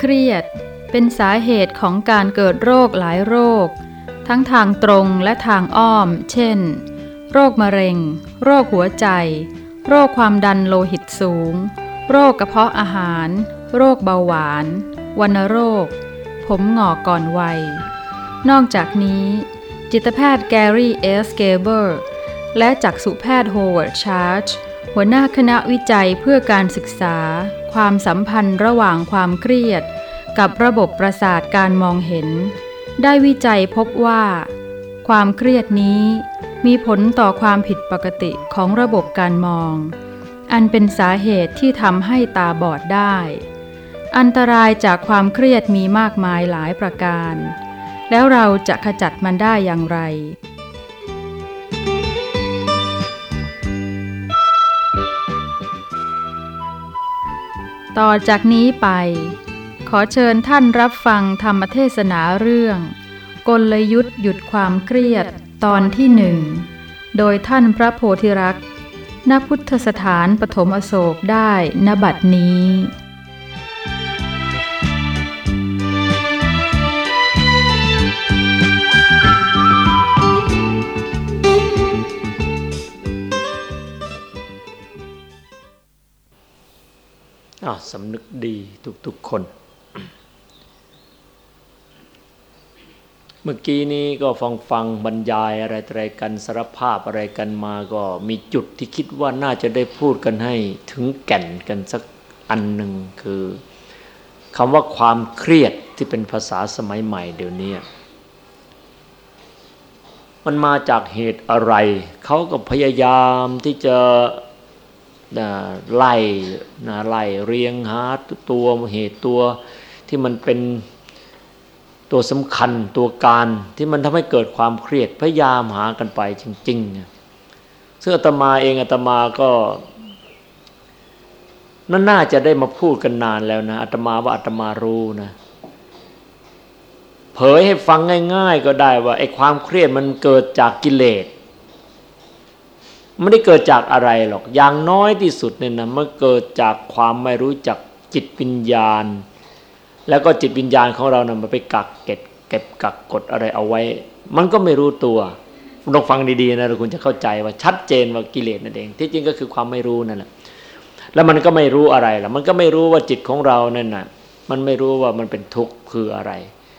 เครียด เป็นสาเหตุของการเกิดโรคหลายโรค ทั้งทางตรงและทางอ้อม เช่น โรคมะเร็ง โรคหัวใจ โรคความดันโลหิตสูง โรคกระเพาะอาหาร โรคเบาหวานวัณโรค ผมหงอกก่อนวัย นอกจากนี้ จิตแพทย์แกรี่เอสเกเบอร์และจักษุแพทย์โฮเวิร์ดชาร์จ หัวหน้าคณะวิจัยเพื่อการศึกษา ความสัมพันธ์ระหว่างความเครียด กับระบบประสาทการมองเห็น ได้วิจัยพบว่า ความเครียดนี้มีผลต่อความผิดปกติของระบบการมอง อันเป็นสาเหตุที่ทำให้ตาบอดได้ อันตรายจากความเครียดมีมากมายหลายประการ แล้วเราจะขจัดมันได้อย่างไร ต่อจากนี้ไป ขอเชิญท่านรับฟังธรรมเทศนาเรื่อง กลยุทธ์หยุดความเครียดตอนที่หนึ่ง โดยท่านพระโพธิรักษ์ณพุทธสถานปฐมอโศกได้ณบัดนี้ สำนึกดีทุกๆคน เมื่อกี้นี้ก็ฟังฟังบรรยายอะไรอะไรกันสารภาพอะไรกันมาก็มีจุดที่คิดว่าน่าจะได้พูดกันให้ถึงแก่นกันสักอันหนึ่งคือคำว่าความเครียดที่เป็นภาษาสมัยใหม่เดี๋ยวนี้มันมาจากเหตุอะไร เขาก็พยายามที่จะ ไล่นะไล่เรียงหาตัวเหตุตัวที่มันเป็นตัวสำคัญตัวการที่มันทำให้เกิดความเครียดพยายามหากันไปจริงๆซึ่งอาตมาเองอาตมาก็นั่นน่าจะได้มาพูดกันนานแล้วนะอาตมาว่าอาตมารู้นะเผยให้ฟังง่าย ๆ ก็ได้ว่าไอ้ความเครียดมันเกิดจากกิเลส ไม่ได้เกิดจากอะไรหรอก อย่างน้อยที่สุดเนี่ยนะมันเกิดจากความไม่รู้จักจิตวิญญาณ แล้วก็จิตวิญญาณของเรานะ่ะมันไปกักเก็บเก็บกักกดอะไรเอาไว้ มันก็ไม่รู้ตัวลองฟังดีๆนะเราคุณจะเข้าใจว่าชัดเจนว่ากิเลสนั่นเอง ที่จริงก็คือความไม่รู้นั่นแหละแล้วมันก็ไม่รู้อะไรล่ะมันก็ไม่รู้ว่าจิตของเรานั่นน่ะ มันไม่รู้ว่ามันเป็นทุกข์คืออะไร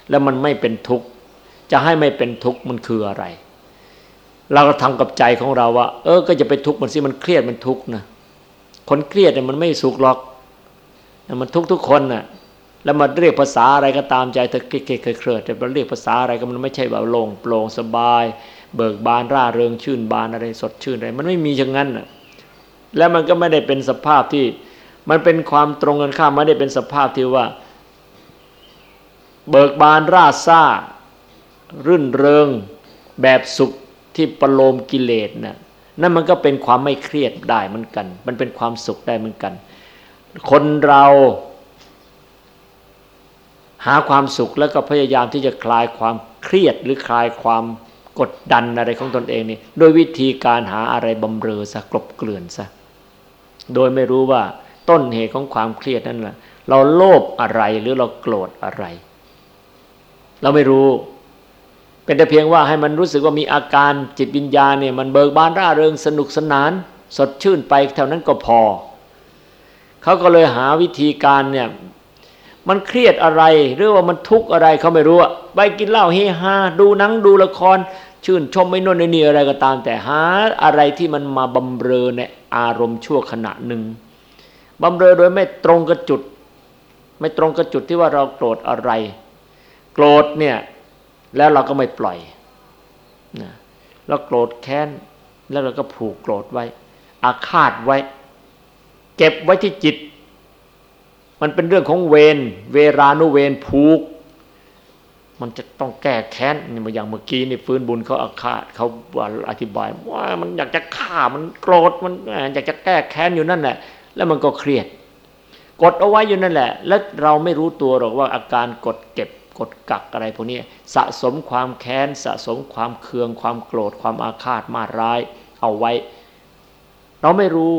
แล้วมันไม่เป็นทุกข์จะให้ไม่เป็นทุกข์มันคืออะไร เราก็ทำกับใจของเราว่า เออ ก็จะไปทุกข์มันสิมันเครียดมันทุกข์นะคนเครียดเนี่ยมันไม่สุขหรอกมันทุกทุกคนน่ะ แล้วมาเรียกภาษาอะไรก็ตามใจเธอเครียดเครียดแต่มาเรียกภาษาอะไรก็มันไม่ใช่แบบโล่งโปร่งสบาย เบิกบานร่าเริงชื่นบานอะไรสดชื่นอะไรมันไม่มีอย่างนั้นน่ะแล้วมันก็ไม่ได้เป็นสภาพที่ มันเป็นความตรงกันข้ามไม่ได้เป็นสภาพที่ว่า เบิกบานร่าซ่า รื่นเริงแบบสุข ที่ประโลมกิเลสนะนั่นมันก็เป็นความไม่เครียดได้เหมือนกัน มันเป็นความสุขได้เหมือนกัน คนเราหาความสุขแล้วก็พยายามที่จะคลายความเครียดหรือคลายความกดดันอะไรของตนเองนี่โดยวิธีการหาอะไรบำเรอซะกลบเกลื่อนซะโดยไม่รู้ว่าต้นเหตุของความเครียดนั่นแหละเราโลภอะไรหรือเราโกรธอะไร เราไม่รู้ เป็นแต่เพียงว่าให้มันรู้สึกว่ามีอาการจิตวิญญาณเนี่ยมันเบิกบานร่าเริงสนุกสนาน สดชื่นไปเท่านั้นก็พอ เขาก็เลยหาวิธีการเนี่ยมันเครียดอะไรหรือว่ามันทุกข์อะไรเขาไม่รู้อะไปกินเหล้าเฮฮาดูหนังดูละคร ชื่นชมไม่นนนี่อะไรก็ตาม แต่หาอะไรที่มันมาบำเรอในอารมณ์ชั่วขณะหนึ่งบำเรอโดยไม่ตรงกับจุด ไม่ตรงกับจุดที่ว่าเราโกรธอะไร โกรธเนี่ย แล้วเราก็ไม่ปล่อยนะเราโกรธแค้น แล้วเราก็ผูกโกรธไว้ อาฆาตไว้ เก็บไว้ที่จิต มันเป็นเรื่องของเวรเวรานุเวรผูก มันจะต้องแก้แค้นอย่างเมื่อกี้นี่ฟื้นบุญเขาอาฆาตเขาอธิบาย ว่ามันอยากจะฆ่ามันโกรธมันอยากจะแก้แค้นอยู่นั่นแหละแล้วมันก็เครียดกดเอาไว้อยู่นั่นแหละ แล้วเราไม่รู้ตัวหรอกว่าอาการกดเก็บ กดกักอะไรพวกนี้สะสมความแค้นสะสมความเคือง ความโกรธความอาฆาตมาร้าย เอาไว้ เราไม่รู้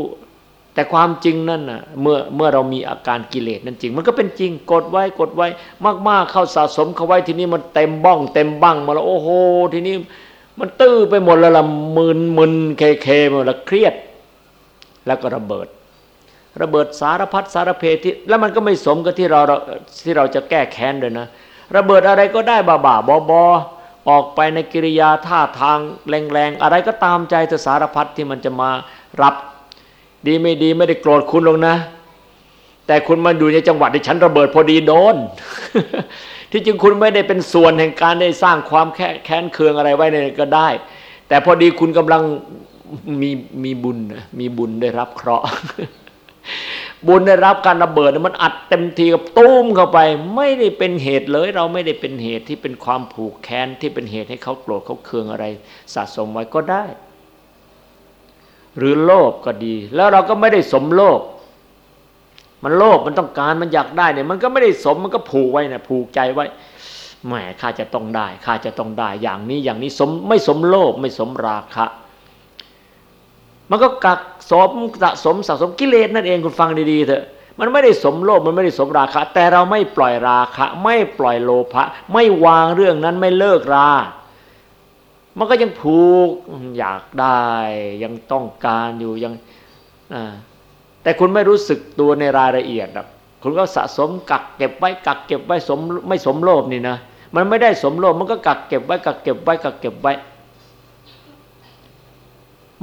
แต่ความจริงนั่นน่ะเมื่อเมื่อเรามีอาการกิเลสนั่นจริง มันก็เป็นจริงกดไว้กดไว้ มาก ๆ เข้าสะสมเข้าไว้ทีนี้มันเต็มบ้อง เต็มบ้างมาแล้วโอ้โหทีนี้มันตื้อไปหมดแล้วละมึนมึนเคเคหมดแล้วเครียด แล้วก็ระเบิด ระเบิดสารพัดสารเพที่แล้วมันก็ไม่สมกับที่เราที่เราจะแก้แค้นเลยนะ ระเบิดอะไรก็ได้บ่าบ่าบอบอออกไปในกิริยาท่าทางแรงๆ อะไรก็ตามใจเธอสารพัดที่มันจะมารับ ดีไม่ดีไม่ได้โกรธคุณหรอกนะ แต่คุณมาอยู่ในจังหวัดที่ฉันระเบิดพอดีโดน ที่จริงคุณไม่ได้เป็นส่วนแห่งการได้สร้างความแค่แค้นเคืองอะไรไว้ในก็ได้ แต่พอดีคุณกำลังมีมีบุญมีบุญได้รับเคราะห์ บุญได้รับการระเบิดมันอัดเต็มทีกับตุ้มเข้าไป ไม่ได้เป็นเหตุเลย เราไม่ได้เป็นเหตุที่เป็นความผูกแค้นที่เป็นเหตุให้เขาโกรธเขาเคืองอะไร สะสมไว้ก็ได้ หรือโลภก็ดี แล้วเราก็ไม่ได้สมโลภมันโลภมันต้องการมันอยากได้เนี่ย มันก็ไม่ได้สมมันก็ผูกไว้นะผูกใจไว้แหมข้าจะต้องได้ข้าจะต้องได้ อย่างนี้อย่างนี้สมไม่สมโลภไม่สมราคะ มันก็กัก สมสะสมสะสมกิเลสนั่นเองคุณฟังดีๆเถอะ มันไม่ได้สมโลภมันไม่ได้สมราคะ แต่เราไม่ปล่อยราคะ ไม่ปล่อยโลภะไม่วางเรื่องนั้นไม่เลิกรา มันก็ยังผูกอยากได้ยังต้องการอยู่ยังแต่คุณไม่รู้สึกตัวในรายละเอียดหรอกคุณก็สะสมกักเก็บไว้กักเก็บไว้สมไม่สมโลภนี่นะมันไม่ได้สมโลภมันก็กักเก็บไว้กักเก็บไว้กักเก็บไว้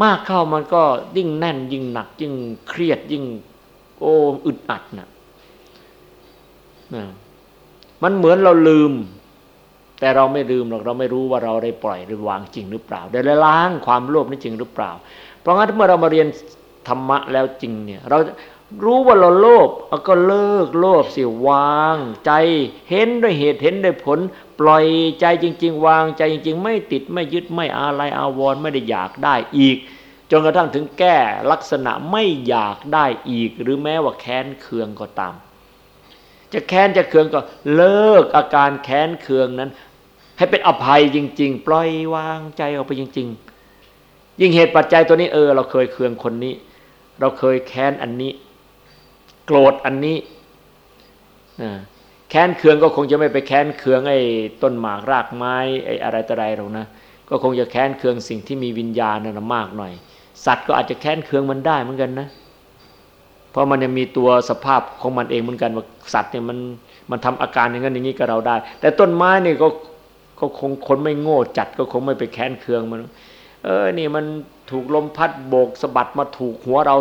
มากเข้ามันก็ยิ่งแน่นยิ่งหนัก ยิ่งเครียดยิ่ง โอ้อึดอัดนะมันเหมือนเราลืม แต่เราไม่ลืมหรอกเราไม่รู้ว่าเราได้ปล่อยหรือวางจริงหรือเปล่า ได้ล้างความโลภนี้จริงหรือเปล่า เพราะงั้นเมื่อเรามาเรียนธรรมะแล้วจริงเนี่ย เรารู้ว่าเราโลภก็เลิกโลภสิวาง ใจเห็นด้วยเหตุเห็นด้วยผล ปล่อยใจจริง ๆ วางใจจริง ๆ ไม่ติดไม่ยึดไม่อาลัยอาวรณ์ไม่ได้อยากได้อีก จนกระทั่งถึงแก้ลักษณะไม่อยากได้อีก หรือแม้ว่าแค้นเคืองก็ตาม จะแค้นจะเคืองก็เลิกอาการแค้นเคืองนั้น ให้เป็นอภัยจริง ๆ ปล่อยวางใจออกไปจริง ๆ ยิ่งเหตุปัจจัยตัวนี้เออ เราเคยเคืองคนนี้ เราเคยแค้นอันนี้ โกรธอันนี้ แค้นเคืองก็คงจะไม่ไปแค้นเคืองไอ้ต้นหมากรากไม้ไอ้อะไรต่ออะไรหรอกนะ ก็คงจะแค้นเคืองสิ่งที่มีวิญญาณนั่นมากหน่อย สัตว์ก็อาจจะแค้นเคืองมันได้เหมือนกันนะ เพราะมันยังมีตัวสภาพของมันเองเหมือนกันว่าสัตว์เนี่ยมันมันทำอาการอย่างนั้นอย่างนี้กับเราได้ แต่ต้นไม้นี่ก็ก็คงคนไม่โง่จัดก็คงไม่ไปแค้นเคืองมัน เออ นี่มันถูกลมพัดโบกสะบัดมาถูกหัวเรา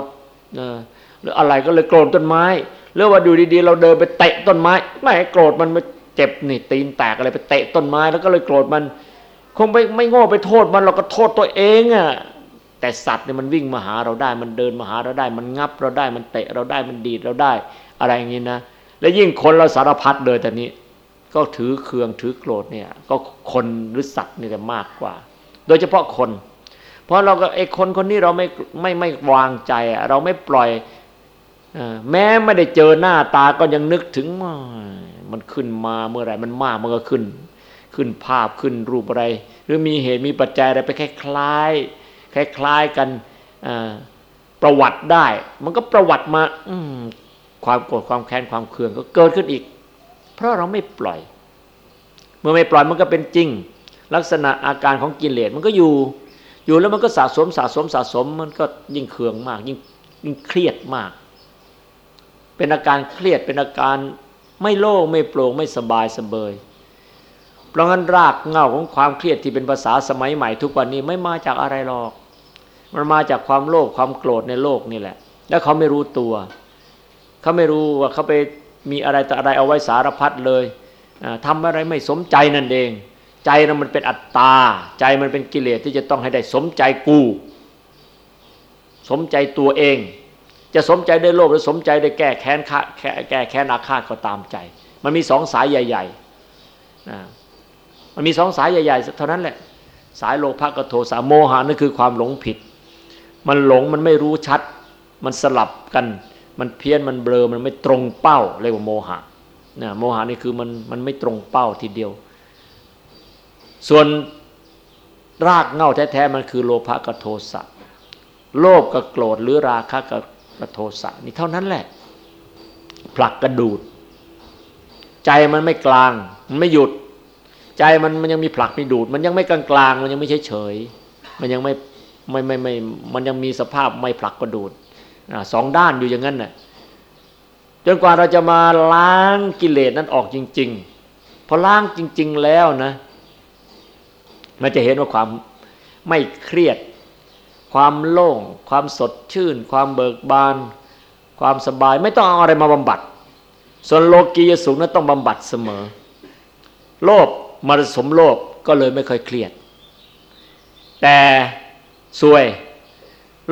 เออหรืออะไรก็เลยโกรธต้นไม้ หรือว่าดูดีๆ เราเดินไปเตะต้นไม้ไม่โกรธมันมาเจ็บนี่ตีนแตกอะไรไปเตะต้นไม้แล้วก็เลยโกรธมัน คงไปไม่โง่ไปโทษมันเราก็โทษตัวเองอะแต่สัตว์เนี่ยมันวิ่งมาหาเราได้ มันเดินมาหาเราได้ มันงับเราได้มันเตะเราได้มันดีดเราได้อะไรอย่างนี้นะและยิ่งคนเราสารพัดเลยแต่นี้ ก็ถือเคืองถือโกรธเนี่ย ก็คนหรือสัตว์นี่จะมากกว่า โดยเฉพาะคน เพราะเราก็ไอ้คนคนนี้เราไม่ไม่ไม่วางใจเราไม่ปล่อย แม้ไม่ได้เจอหน้าตาก็ยังนึกถึงมันขึ้นมาเมื่อไหร่มันมากมันก็ขึ้น ขึ้นภาพขึ้นรูปอะไร หรือมีเหตุมีปัจจัยอะไรไปคล้ายคล้ายคล้ายกันประวัติได้ มันก็ประวัติมาความโกรธความแค้นความเคืองก็เกิดขึ้นอีก เพราะเราไม่ปล่อย เมื่อไม่ปล่อยมันก็เป็นจริง ลักษณะอาการของกิเลสมันก็อยู่ อยู่แล้วมันก็สะสมสะสมสะสมมันก็ยิ่งเคืองมาก ยิ่งยิ่งเครียดมาก เป็นอาการเครียดเป็นอาการไม่โล่งไม่โปร่งไม่สบายสเบยเพราะงั้นรากเงาของความเครียดที่เป็นภาษาสมัยใหม่ ทุกวันนี้ไม่มาจากอะไรหรอก มันมาจากความโลภความโกรธในโลกนี่แหละ แล้วเขาไม่รู้ตัว เขาไม่รู้ว่าเขาไปมีอะไรต่ออะไรเอาไว้สารพัดเลยทำอะไรไม่สมใจนั่นเอง ใจนั้นมันเป็นอัตตา ใจมันเป็นกิเลสที่จะต้องให้ได้สมใจกู สมใจตัวเอง จะสมใจได้โลภหรือสมใจได้แก้แค้นฆ่าแก้แค้นอาฆาตก็ตามใจ มันมีสองสายใหญ่ๆมันมีสองสายใหญ่ๆเท่านั้นแหละ สายโลภะกับโทสะโมหะนั่นคือความหลงผิด มันหลงมันไม่รู้ชัด มันสลับกัน มันเพี้ยนมันเบลอมันไม่ตรงเป้าเรียกว่าโมหะนะโมหะนี่คือมันมันไม่ตรงเป้าทีเดียว ส่วนรากเง่าแท้ๆมันคือโลภะกับโทสะโลภกับโกรธหรือราคะกับ กับโทสะนี่เท่านั้นแหละ ผลักกระดูด ใจมันไม่กลาง มันไม่หยุด ใจมันมันยังมีผลักมีดูด มันยังไม่กลางกลางมันยังไม่เฉยเฉยมันยังไม่ไม่ไม่ไม่มันยังมีสภาพไม่ผลักกระดูดสองด้านอยู่อย่างนั้นน่ะจนกว่าเราจะมาล้างกิเลสนั้นออกจริง ๆ พอล้างจริง ๆ แล้วนะ มันจะเห็นว่าความไม่เครียด ความโล่ง ความสดชื่น ความเบิกบาน ความสบายไม่ต้องเอาอะไรมาบำบัด ส่วนโลกียสุขนั้นต้องบำบัดเสมอ โลภมาสมโลภก็เลยไม่ค่อยเครียด แต่สวย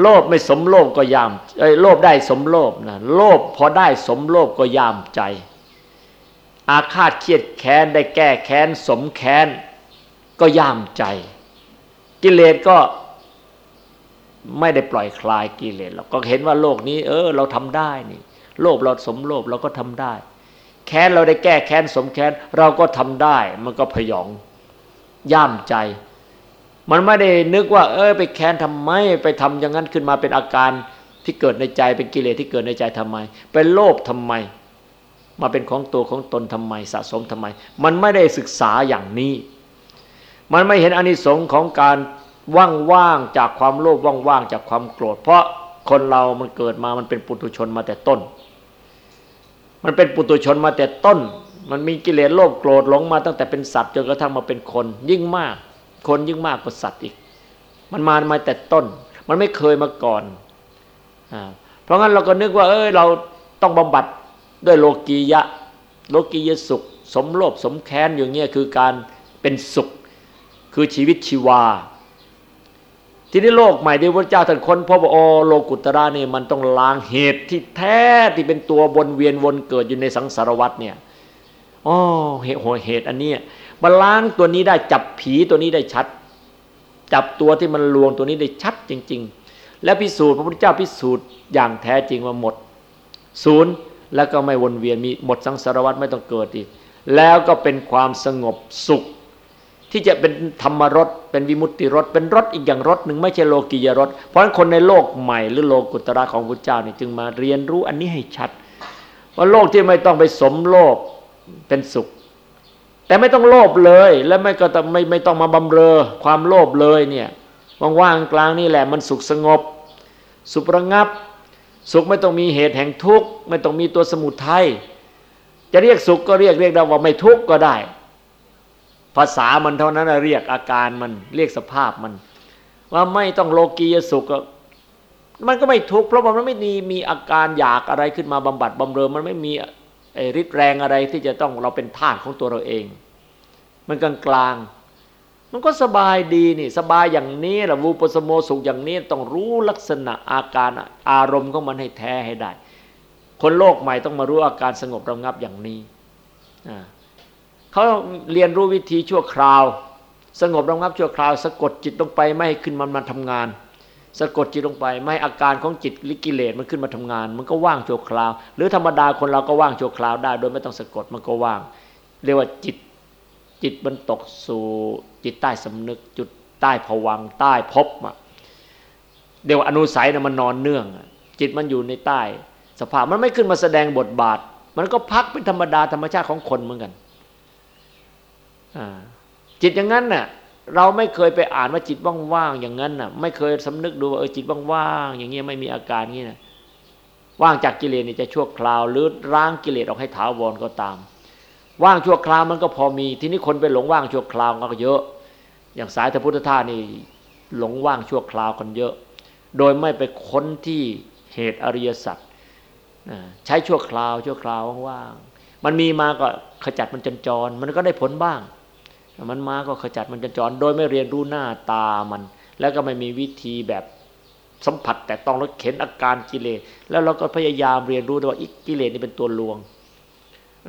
โลภไม่สมโลภก็ยามเอ้ยโลภได้สมโลภนะโลภพอได้สมโลภก็ยามใจ อาฆาตเครียดแค้นได้แก้แค้นสมแค้นก็ย่ามใจ กิเลสก็ ไม่ได้ปล่อยคลายกิเลสเราก็เห็นว่าโลกนี้ เออ เราทำได้นี่ โลภเราสมโลภเราก็ทำได้ แค้นเราได้แก้แค้นสมแค้นเราก็ทำได้ มันก็พยองย่ามใจ มันไม่ได้นึกว่า เออไปแค้นทำไม ไปทำอย่างนั้นขึ้นมาเป็นอาการที่เกิดในใจเป็นกิเลสที่เกิดในใจทำไม เป็นโลภทำไม มาเป็นของตัวของตนทำไมสะสมทำไม มันไม่ได้ศึกษาอย่างนี้ มันไม่เห็นอนิสงค์ของการ ว่างๆจากความโลภว่างๆจากความโกรธ เพราะคนเรามันเกิดมามันเป็นปุถุชนมาแต่ต้น มันเป็นปุถุชนมาแต่ต้น มันมีกิเลสโลภโกรธหลงมาตั้งแต่เป็นสัตว์จนกระทั่งมาเป็นคน ยิ่งมาก คนยิ่งมากกว่าสัตว์อีก มันมามาแต่ต้น มันไม่เคยมาก่อนอเพราะงั้นเราก็นึกว่า เอ้ยเราต้องบำบัดด้วยโลกียะ โลกียสุข สมโลภสมแค้นอย่างเงี้ยคือการเป็นสุข คือชีวิตชีวา ทีนี้โลกใหม่ที่พระเจ้าท่านค้นพบว่าโอโลกุตระนี่มันต้องล้างเหตุที่แท้ที่เป็นตัววนเวียนวนเกิดอยู่ในสังสารวัฏเนี่ยอ๋อเหตุเหตุอันนี้มาล้างตัวนี้ได้จับผีตัวนี้ได้ชัด จับตัวที่มันลวงตัวนี้ได้ชัดจริง ๆ และพิสูจน์พระพุทธเจ้าพิสูจน์อย่างแท้จริงว่าหมดศูนย์แล้วก็ไม่วนเวียนมีหมดสังสารวัฏไม่ต้องเกิดอีกแล้วก็เป็นความสงบสุข ที่จะเป็นธรรมรสเป็นวิมุตติรสเป็นรสอีกอย่างรสหนึ่งไม่ใช่โลกียรสเพราะฉะนั้นคนในโลกใหม่หรือโลกุตระของพระเจ้านี่จึงมาเรียนรู้อันนี้ให้ชัด ว่าโลกที่ไม่ต้องไปสมโลกเป็นสุข แต่ไม่ต้องโลภเลย และไม่ก็ไม่ไม่ต้องมาบำเรอความโลภเลยเนี่ยว่างๆกลางนี่แหละมันสุขสงบ สุประงับ สุขไม่ต้องมีเหตุแห่งทุกข์ไม่ต้องมีตัวสมุทัยจะเรียกสุขก็เรียกเรียกได้ว่าไม่ทุกข์ก็ได้ ภาษามันเท่านั้นเรียกอาการมันเรียกสภาพมัน ว่าไม่ต้องโลกียสุขมันก็ไม่ทุกข์เพราะมันไม่มีมีอาการอยากอะไรขึ้นมาบำบัดบำเรอมันไม่มีฤทธิ์แรงอะไรที่จะต้องเราเป็นทาสของตัวเราเอง มันกลางกลางมันก็สบายดีนี่สบายอย่างนี้แหละวูปสโมสุขอย่างนี้ต้องรู้ลักษณะอาการอารมณ์ของมันให้แท้ให้ได้ คนโลกใหม่ต้องมารู้อาการสงบระงับอย่างนี้ เขาเรียนรู้วิธีชั่วคราว สงบระงับชั่วคราว สะกดจิตลงไปไม่ให้ขึ้นมันมาทำงาน สะกดจิตลงไป ไม่อาการของจิตลิกิเลสมันขึ้นมาทำงาน มันก็ว่างโชว์คราว หรือธรรมดาคนเราก็ว่างโชว์คราวได้ โดยไม่ต้องสะกดมันก็ว่าง เรียกว่าจิตจิตมันตกสู่จิตใต้สำนึกจุดใต้ผวังใต้พบอะเดี๋ยวอนุสัยนะมันนอนเนื่อง จิตมันอยู่ในใต้ สภาพมันไม่ขึ้นมาแสดงบทบาท มันก็พักเป็นธรรมดาธรรมชาติของคนเหมือนกัน จิตอย่างนั้นน่ะ เราไม่เคยไปอ่านว่าจิตว่างๆอย่างนั้นน่ะ ไม่เคยสำนึกดูว่าเออจิตว่างๆอย่างเงี้ยไม่มีอาการงี้นะว่างจากกิเลสนี่จะชั่วคราว หรือร่างกิเลสออกให้ถาวรก็ตาม ว่างชั่วคราวมันก็พอมี ทีนี้คนไปหลงว่างชั่วคราวก็เยอะ อย่างสายทพุทธทาสนี่หลงว่างชั่วคราวคนเยอะ โดยไม่ไปค้นที่เหตุอริยสัจใช้ชั่วคราวชั่วคราวว่างๆมันมีมาก็ขจัดมันจนจร มันก็ได้ผลบ้าง มันมาก็ขจัดมันจะจรโดยไม่เรียนรู้หน้าตามัน แล้วก็ไม่มีวิธีแบบสัมผัสแต่ต้องแล้วเข็นอาการกิเลสแล้วเราก็พยายามเรียนรู้ว่าอีกกิเลสนี่เป็นตัวลวง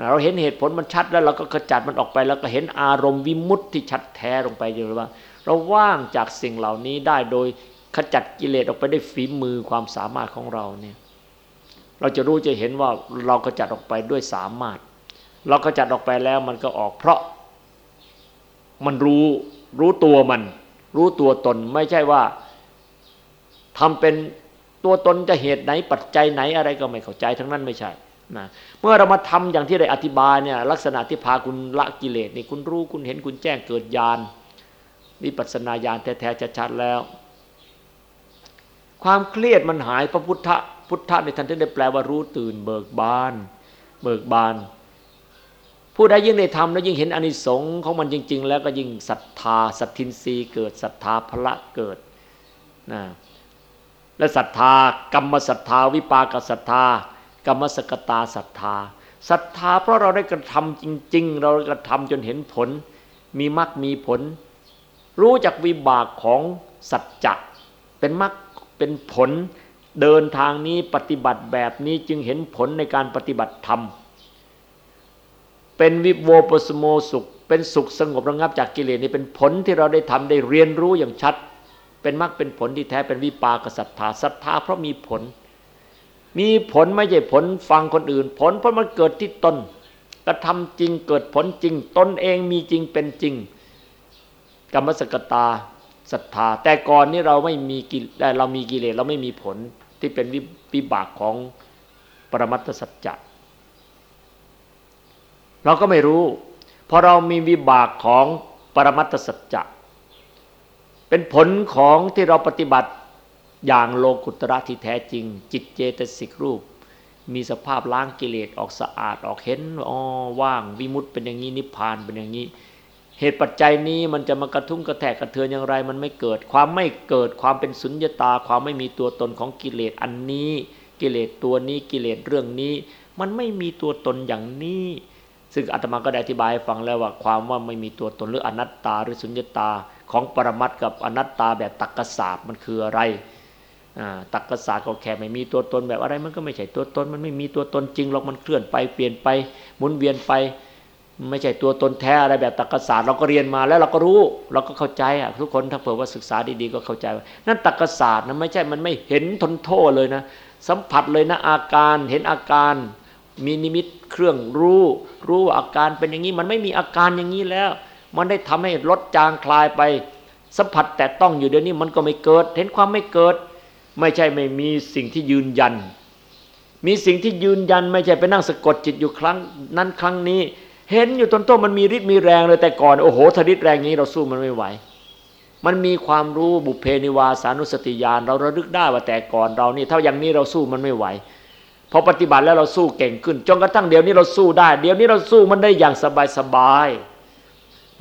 เราเห็นเหตุผลมันชัดแล้วเราก็ขจัดมันออกไป แล้วก็เห็นอารมณ์วิมุตที่ชัดแท้ลงไปอยู่ว่า เราว่างจากสิ่งเหล่านี้ได้โดยขจัดกิเลสออกไปได้ฝีมือความสามารถของเราเนี่ยเราจะรู้จะเห็นว่าเราขจัดออกไปด้วยสามารถ เราขจัดออกไปแล้วมันก็ออกเพราะ มันรู้รู้ตัวมัน รู้ตัวตนไม่ใช่ว่าทำเป็นตัวตนจะเหตุไหนปัจจัยไหนอะไรก็ไม่เข้าใจทั้งนั้นไม่ใช่นะเมื่อเรามาทำอย่างที่ได้อธิบายเนี่ยลักษณะที่พาคุณละกิเลสนี่คุณรู้คุณเห็นคุณแจ้งเกิดญาณวิปัสนาญาณแท้ๆชัดๆแล้ว ความเครียดมันหายพระพุทธพุทธะในท่านทีได้แปลว่ารู้ตื่นเบิกบาน เบิกบาน ผู้ใดยิ่งได้ทำแล้วยิ่งเห็นอนิสงส์ของมันจริง ๆ แล้วก็ยิ่งศรัทธาสัตทินรีเกิดศรัทธาพละเกิดนะและศรัทธากรรมศรัทธาวิปากศรัทธากรรมสกตาศรัทธาศรัทธาเพราะเราได้กระทำจริง ๆ เรากระทำจนเห็นผล มีมรรคมีผล รู้จักวิบากของสัจจะเป็นมรรคเป็นผล เดินทางนี้ปฏิบัติแบบนี้จึงเห็นผลในการปฏิบัติธรรม เป็นวิโวปสโมสุข เป็นสุขสงบระงับจากกิเลสนี่เป็นผลที่เราได้ทำได้เรียนรู้อย่างชัด เป็นมรรคเป็นผลที่แท้เป็นวิปากศรัทธาศรัทธาเพราะมีผล มีผลไม่ใช่ผลฟังคนอื่น ผลเพราะมันเกิดที่ตนกระทำจริงเกิดผลจริง ตนเองมีจริงเป็นจริงกรรมสกตาศรัทธา แต่ก่อนนี้เราไม่มีกิเลเรามีกิเลสเราไม่มีผลที่เป็นวิบากของปรมัตถสัจจะ เราก็ไม่รู้พอเรามีวิบากของปรมัตสัจจะเป็นผลของที่เราปฏิบัติอย่างโลกุตระที่แท้จริง จิตเจตสิกรูป มีสภาพล้างกิเลสออกสะอาดออกเห็นอ๋อว่างวิมุตเป็นอย่างนี้นิพพานเป็นอย่างนี้ เหตุปัจจัยนี้มันจะมากระทุ้งกระแทกกระเทือนอย่างไร มันไม่เกิดความไม่เกิดความเป็นสุญญตา ความไม่มีตัวตนของกิเลสอันนี้ กิเลสตัวนี้กิเลสเรื่องนี้ มันไม่มีตัวตนอย่างนี้ ซึ่งอาตมาก็ได้อธิบายให้ฟังแล้วว่าความว่าไม่มีตัวตนหรืออนัตตาหรือสุญญตาของปรมัตกับอนัตตาแบบตักกศาสตร์มันคืออะไรตักกศาสตร์ก็แค่ไม่มีตัวตนแบบอะไรมันก็ไม่ใช่ตัวตนมันไม่มีตัวตนจริงหรอกมันเคลื่อนไปเปลี่ยนไปหมุนเวียนไปไม่ใช่ตัวตนแท้อะไรแบบตักกศาสตร์เราก็เรียนมาแล้วเราก็รู้เราก็เข้าใจอะทุกคนถ้าเผื่อว่าศึกษาดีๆก็เข้าใจว่านั่นตักกศาสตร์นะไม่ใช่มันไม่เห็นทนโทษเลยนะ สัมผัสเลยนะอาการเห็นอาการ มีนิมิตเครื่องรู้ รู้ว่าอาการเป็นอย่างนี้ มันไม่มีอาการอย่างนี้แล้ว มันได้ทำให้ลดจางคลายไป สัมผัสแต่ต้องอยู่เดี๋ยวนี้มันก็ไม่เกิด เห็นความไม่เกิด ไม่ใช่ไม่มีสิ่งที่ยืนยัน มีสิ่งที่ยืนยัน ไม่ใช่ไปนั่งสะกดจิตอยู่ครั้งนั้นครั้งนี้ เห็นอยู่ต้นต้นมันมีฤทธิ์มีแรงเลยแต่ก่อนโอ้โหทฤทธิ์แรงนี้เราสู้มันไม่ไหวมันมีความรู้บุพเพนิวาสานุสติญาณเราระลึกได้ว่าแต่ก่อนเรานี่ ถ้าอย่างนี้เราสู้มันไม่ไหว พอปฏิบัติแล้วเราสู้เก่งขึ้นจนกระทั่งเดี๋ยวนี้เราสู้ได้ เดี๋ยวนี้เราสู้มันได้อย่างสบายสบาย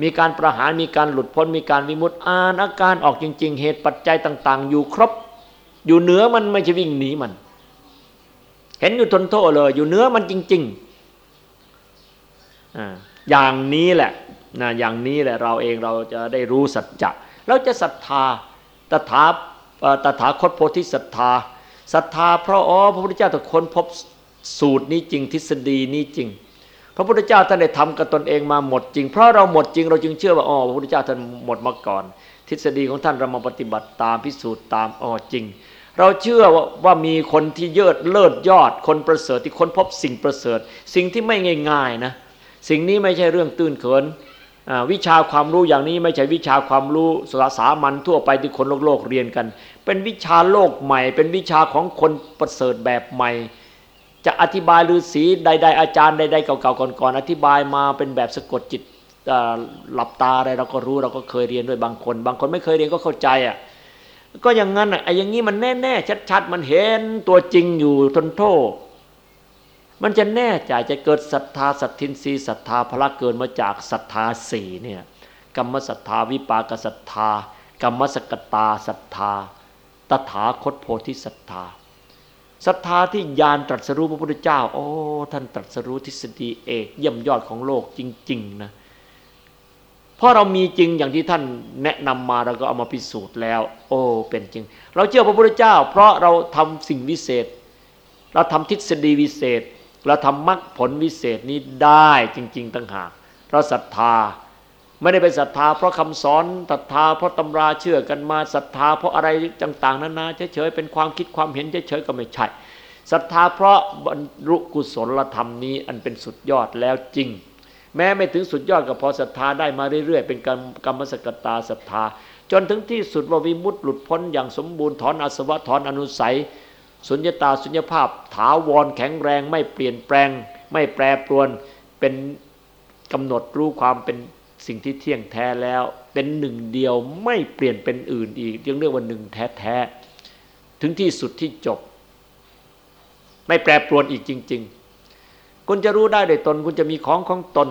มีการประหารมีการหลุดพ้นมีการวิมุตติอ่านอาการออกจริง ๆ เหตุปัจจัยต่าง ๆ อยู่ครบ อยู่เหนือมันไม่ใช่วิ่งหนีมัน เห็นอยู่ทนโทษเลย อยู่เหนือมันจริงๆอย่างนี้แหละนะอย่างนี้แหละเราเองเราจะได้รู้สัจจะเราจะศรัทธาตถาตถาคตโพธิศรัทธา ศรัทธาเพราะอ๋อพระพุทธเจ้าทุกคนพบสูตรนี้จริงทฤษฎีนี้จริง พระพุทธเจ้าท่านได้ทำกับตนเองมาหมดจริง เพราะเราหมดจริงเราจึงเชื่อว่าอ๋อพระพุทธเจ้าท่านหมดมาก่อน ทฤษฎีของท่านเรามาปฏิบัติตามพิสูจน์ตามอ๋อจริง เราเชื่อว่าว่ามีคนที่เยิดเลิศยอดคนประเสริฐที่ค้นพบสิ่งประเสริฐ สิ่งที่ไม่ง่ายๆนะสิ่งนี้ไม่ใช่เรื่องตื้นเขิน วิชาความรู้อย่างนี้ไม่ใช่วิชาความรู้สามัญทั่วไปที่คนโลกโลกเรียนกัน เป็นวิชาโลกใหม่ เป็นวิชาของคนประเสริฐแบบใหม่ จะอธิบายฤาษีใด ๆ อาจารย์ใดๆเก่าๆก่อนๆอธิบายมาเป็นแบบสะกดจิตหลับตาอะไรเราก็รู้เราก็เคยเรียนด้วยบางคน บางคนไม่เคยเรียนก็เข้าใจอะก็อย่างนั้นอะไอ้อย่างนี้มันแน่ๆชัดๆมันเห็นตัวจริงอยู่ทนโทษ มันจะแน่ใจจะเกิดศรัทธาสัตทินรีศรัทธาพละเกินมาจากศรัทธาสี่เนี่ยกรรมศรัทธาวิปากศรัทธากรรมสกตาศรัทธา ตถาคตโพธิศรัทธาศรัทธาที่ยานตรัสรู้พระพุทธเจ้า โอ้ ท่านตรัสรู้ทฤษฎีเอกเยี่ยมยอดของโลกจริง ๆ นะเพราะเรามีจริงอย่างที่ท่านแนะนำมาเราก็เอามาพิสูจน์แล้ว โอ้ เป็นจริง เราเชื่อพระพุทธเจ้า เพราะเราทำสิ่งวิเศษ เราทำทฤษฎีวิเศษ เราทำมรรคผลวิเศษนี้ได้จริง ๆตั้งหากเราศรัทธาไม่ได้เป็นศรัทธาเพราะคำสอนศรัทธาเพราะตำราเชื่อกันมาศรัทธาเพราะอะไรต่าง ๆนานาเฉยๆเป็นความคิดความเห็นเฉยๆก็ไม่ใช่ศรัทธาเพราะบรรลุกุศลธรรมนี้อันเป็นสุดยอดแล้วจริง แม้ไม่ถึงสุดยอดก็พอศรัทธาได้มาเรื่อยๆ เป็นกรรมกรรมสกตาศรัทธา จนถึงที่สุดว่าวิมุตติหลุดพ้นอย่างสมบูรณ์ถอนอาสวะถอนอนุสัย สุญญตาสุญญภาพถาวรแข็งแรงไม่เปลี่ยนแปลง ไม่แปรปรวนเป็นกำหนดรู้ความเป็นสิ่งที่เที่ยงแท้แล้ว เป็นหนึ่งเดียวไม่เปลี่ยนเป็นอื่นอีกยังเรียกว่าหนึ่งแท้แท้ถึงที่สุดที่จบ ไม่แปรปรวนอีกจริง ๆ คุณจะรู้ได้โดยตน คุณจะมีของของตน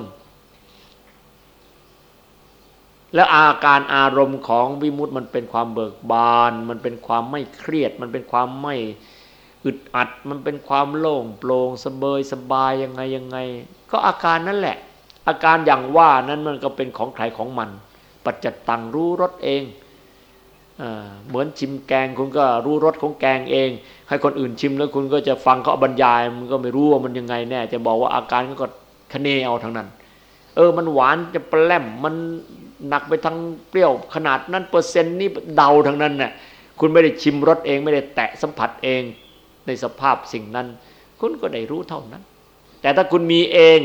แล้วอาการอารมณ์ของวิมุตติมันเป็นความเบิกบาน มันเป็นความไม่เครียด มันเป็นความไม่ อึดอัดมันเป็นความโล่งโปร่งสบายสบายยังไงยังไง ก็อาการนั่นแหละ อาการอย่างว่านั้นมันก็เป็นของใครของมัน ปัจจตังรู้รสเองเหมือนชิมแกงคุณก็รู้รสของแกงเอง ให้คนอื่นชิมแล้วคุณก็จะฟังเขาบรรยายมันก็ไม่รู้ว่ามันยังไงแน่ จะบอกว่าอาการก็คะเนเอาทั้งนั้น เออมันหวานจะแปลมมันหนักไปทางเปรี้ยวขนาดนั้นเปอร์เซ็นต์นี่เดาทั้งนั้นน่ะคุณไม่ได้ชิมรสเอง ไม่ได้แตะสัมผัสเอง ในสภาพสิ่งนั้น คุณก็ได้รู้เท่านั้น แต่ถ้าคุณมีเอง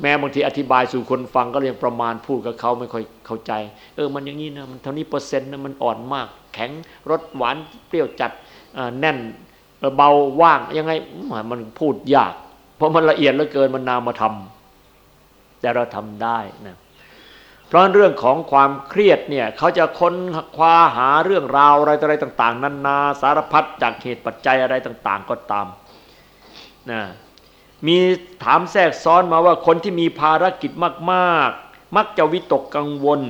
แม้บางทีอธิบายสู่คนฟังก็ยังประมาณพูดกับเขาไม่ค่อยเข้าใจ เออมันอย่างนี้นะมันเท่านี้เปอร์เซ็นต์นะมันอ่อนมาก แข็งรสหวานเปรี้ยวจัดแน่นเบาว่างยังไงมันพูดยาก เพราะมันละเอียดเหลือเกินมันนามธรรมแต่เราทำได้นะ เพราะเรื่องของความเครียดเนี่ยเขาจะค้นคว้าหาเรื่องราวอะไรอะไรต่าง ๆนานาสารพัดจากเหตุปัจจัยอะไรต่าง ๆ ก็ตามนะมีถามแทรกซ้อนมาว่าคนที่มีภารกิจมาก ๆ มักจะวิตกกังวล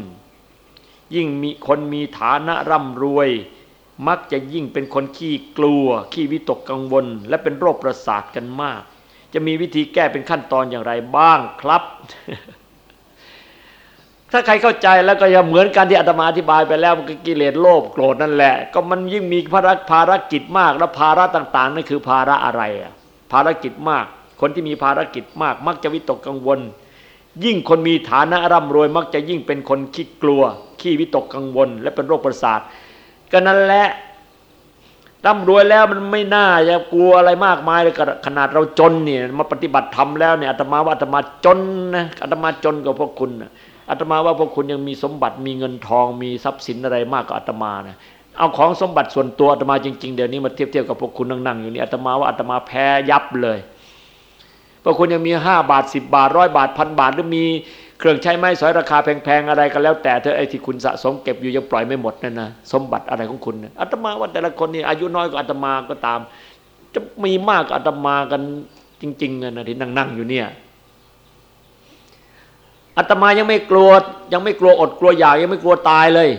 ยิ่งมีคนมีฐานะร่ำรวย มักจะยิ่งเป็นคนขี้กลัว ขี้วิตกกังวล และเป็นโรคประสาทกันมาก จะมีวิธีแก้เป็นขั้นตอนอย่างไรบ้างครับ ถ้าใครเข้าใจแล้วก็จะเหมือนกันที่อาตมาอธิบายไปแล้วมันก็กิเลสโลภโกรธนั่นแหละ ก็มันยิ่งมีภารภารกิจมาก แล้วภาระต่างๆนั่นคือภาระอะไรอะภารกิจมาก คนที่มีภารกิจมาก มักจะวิตกกังวล ยิ่งคนมีฐานะร่ำรวย มักจะยิ่งเป็นคนขี้กลัว ขี้วิตกกังวล และเป็นโรคประสาทก็นั่นแหละร่ำรวยแล้วมันไม่น่าจะกลัวอะไรมากมายเลยขนาดเราจนเนี่ยมาปฏิบัติธรรมแล้วเนี่ยอาตมาว่าอาตมาจนนะอาตมาจนกว่าพวกคุณนะ อาตมาว่าพวกคุณยังมีสมบัติมีเงินทองมีทรัพย์สินอะไรมากกว่าอาตมานะเอาของสมบัติส่วนตัวอาตมาจริงๆเดี๋ยวนี้มาเทียบเทียบกับพวกคุณนั่งๆอยู่นี่อาตมาว่าอาตมาแพ้ยับเลยพวกคุณยังมีห้าบาทสิบบาทร้อยบาทพันบาทหรือมีเครื่องใช้ไม้สอยราคาแพงๆอะไรก็แล้ว แต่เธอไอ้ที่คุณสะสมเก็บอยู่ยังปล่อยไม่หมดนั่นนะสมบัติอะไรของคุณนี่ยอาตมาว่าแต่ละคนนี่อายุน้อยกว่าอาตมาก็ตาม จะมีมากกว่าอาตมากันจริงๆนะที่นั่งๆอยู่เนี่ย อาตมายังไม่กลัว ยังไม่กลัวอดกลัวอยากยังไม่กลัวตายเลย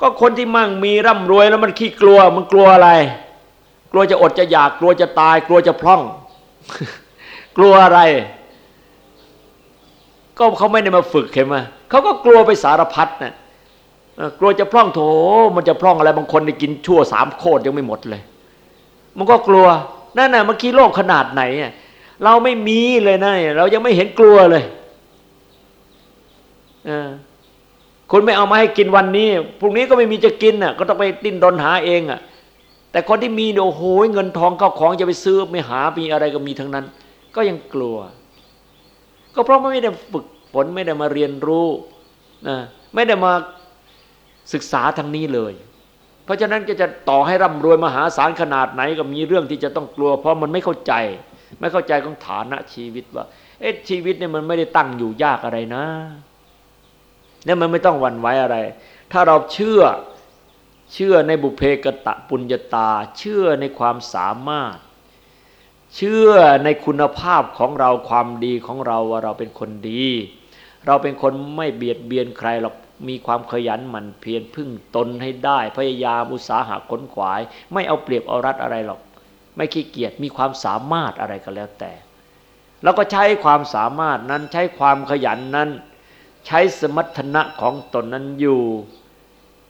ก็คนที่มั่งมีร่ำรวยแล้วมันขี้กลัว มันกลัวอะไร กลัวจะอดจะอยาก กลัวจะตาย กลัวจะพร่อง กลัวอะไร ก็เขาไม่ได้มาฝึกเห็นไหมเขาก็กลัวไปสารพัดนะ่ะกลัวจะพร่องโถ มันจะพร่องอะไรบางคนได้กินชั่วสามโคตรยังไม่หมดเลย มันก็กลัวนั่นน่ะเมื่อกี้โลกขนาดไหนเราไม่มีเลยนะเรายังไม่เห็นกลัวเลย คุณไม่เอามาให้กินวันนี้พรุ่งนี้ก็ไม่มีจะกินน่ะ ก็ต้องไปดิ้นรนหาเองอะ แต่คนที่มีโอ้โหเงินทองเข้าของจะไปซื้อไม่หามีอะไรก็มีทั้งนั้น ก็ยังกลัว ก็เพราะไม่ได้ฝึกฝนไม่ได้มาเรียนรู้นะไม่ได้มาศึกษาทางนี้เลย เพราะฉะนั้นจะจะต่อให้ร่ำรวยมหาศาลขนาดไหนก็มีเรื่องที่จะต้องกลัว เพราะมันไม่เข้าใจ ไม่เข้าใจของฐานะชีวิตว่า เอ๊ะชีวิตเนี่ยมันไม่ได้ตั้งอยู่ยากอะไรนะ เนี่ยมันไม่ต้องหวั่นไหวอะไร ถ้าเราเชื่อเชื่อในบุเพกตะปุญญาตา เชื่อในความสามารถ เชื่อในคุณภาพของเราความดีของเราว่าเราเป็นคนดี เราเป็นคนไม่เบียดเบียนใครหรอกมีความขยันหมั่นเพียรพึ่งตนให้ได้ พยายามอุตสาหะขนขวาย ไม่เอาเปรียบเอารัดอะไรหรอก ไม่ขี้เกียจมีความสามารถอะไรก็แล้วแต่ แล้วก็ใช้ความสามารถนั้นใช้ความขยันนั้น ใช้สมรรถนะของตนนั้นอยู่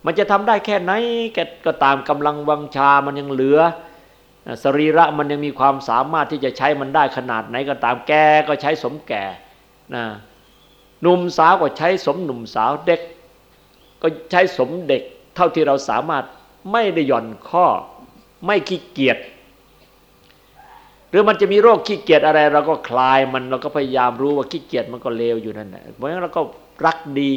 มันจะทำได้แค่ไหนแกก็ตามกำลังวังชามันยังเหลือ สรีระมันยังมีความสามารถที่จะใช้มันได้ขนาดไหนก็ตามแกก็ใช้สมแก่นะหนุ่มสาวก็ใช้สมหนุ่มสาวเด็ก ก็ใช้สมเด็ก เท่าที่เราสามารถไม่ได้หย่อนข้อ ไม่ขี้เกียจ หรือมันจะมีโรคขี้เกียจอะไร เราก็คลายมันเราก็พยายามรู้ว่าขี้เกียจมันก็เลวอยู่นั่นแหละเพราะงั้นเราก็รักดี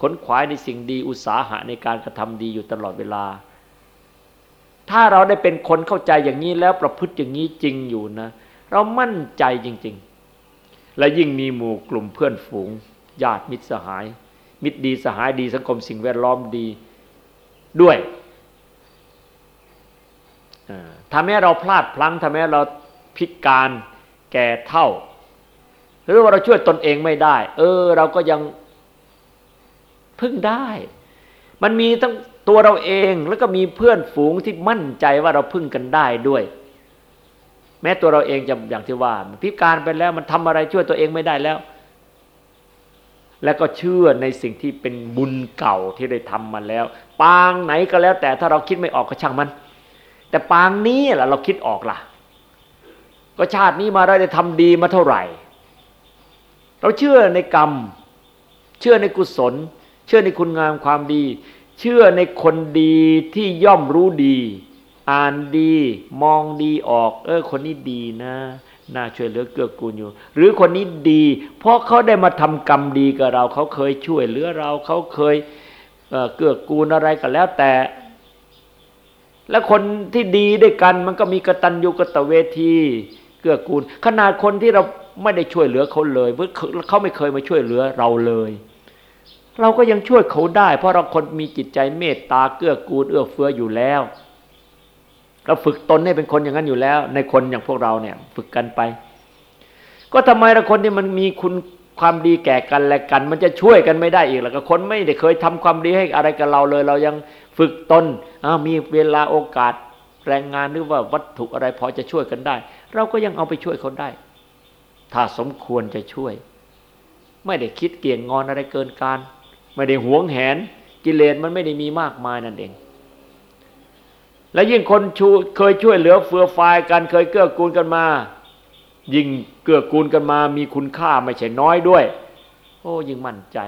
ขนขวายในสิ่งดีอุตสาหะในการกระทำดีอยู่ตลอดเวลา ถ้าเราได้เป็นคนเข้าใจอย่างนี้แล้วประพฤติอย่างนี้จริงอยู่นะ เรามั่นใจจริง ๆ และยิ่งมีหมู่กลุ่มเพื่อนฝูงญาติมิตรสหาย มิตรดีสหายดีสังคมสิ่งแวดล้อมดีด้วยทำให้เราพลาดพลั้งทำให้เรา พิการแก่เท่า หรือว่าเราช่วยตนเองไม่ได้ เออ เราก็ยังพึ่งได้ มันมีทั้งตัวเราเองแล้วก็มีเพื่อนฝูงที่มั่นใจว่าเราพึ่งกันได้ด้วย แม้ตัวเราเองจะอย่างที่ว่า พิการไปแล้วมันทำอะไรช่วยตัวเองไม่ได้แล้ว แล้วก็เชื่อในสิ่งที่เป็นบุญเก่าที่ได้ทำมาแล้ว ปางไหนก็แล้ว แต่ถ้าเราคิดไม่ออกก็ช่างมัน แต่ปางนี้ล่ะเราคิดออกล่ะ ก็ชาตินี้มาเราได้ทำดีมาเท่าไหร่ เราเชื่อในกรรม เชื่อในกุศล เชื่อในคุณงามความดี เชื่อในคนดีที่ย่อมรู้ดี อ่านดี มองดีออก เออ คนนี้ดีนะน่าช่วยเหลือเกื้อกูลอยู่ หรือคนนี้ดี เพราะเขาได้มาทำกรรมดีกับเรา เขาเคยช่วยเหลือเรา เขาเคยเกื้อกูลอะไรก็แล้วแต่ และคนที่ดีด้วยกันมันก็มีกตัญญูกตเวที เกื้อกูล ขนาดคนที่เราไม่ได้ช่วยเหลือเขาเลยเพราะเขาไม่เคยมาช่วยเหลือเราเลย เราก็ยังช่วยเขาได้ เพราะเราคนมีจิตใจเมตตาเกื้อกูลเอื้อเฟื้ออยู่แล้วเราฝึกตนให้เป็นคนอย่างนั้นอยู่แล้ว ในคนอย่างพวกเราเนี่ย ฝึกกันไป ก็ทำไมละคนที่มันมีคุณความดีแก่กันและกัน มันจะช่วยกันไม่ได้อีกแล้วก็คนไม่ได้เคยทำความดีให้อะไรกับเราเลย เรายังฝึกตนมีเวลาโอกาสแรงงานหรือว่าวัตถุอะไรพอจะช่วยกันได้ เราก็ยังเอาไปช่วยเขาได้ ถ้าสมควรจะช่วย ไม่ได้คิดเกี่ยงงอนอะไรเกินการ ไม่ได้หวงแหน กิเลสมันไม่ได้มีมากมายนั่นเอง และยิ่งคนชูเคยช่วยเหลือเฟือฟายกันเคยเกื้อกูลกันมา ยิ่งเกื้อกูลกันมา มีคุณค่าไม่ใช่น้อยด้วย โอ้ยิ่งมั่นใจ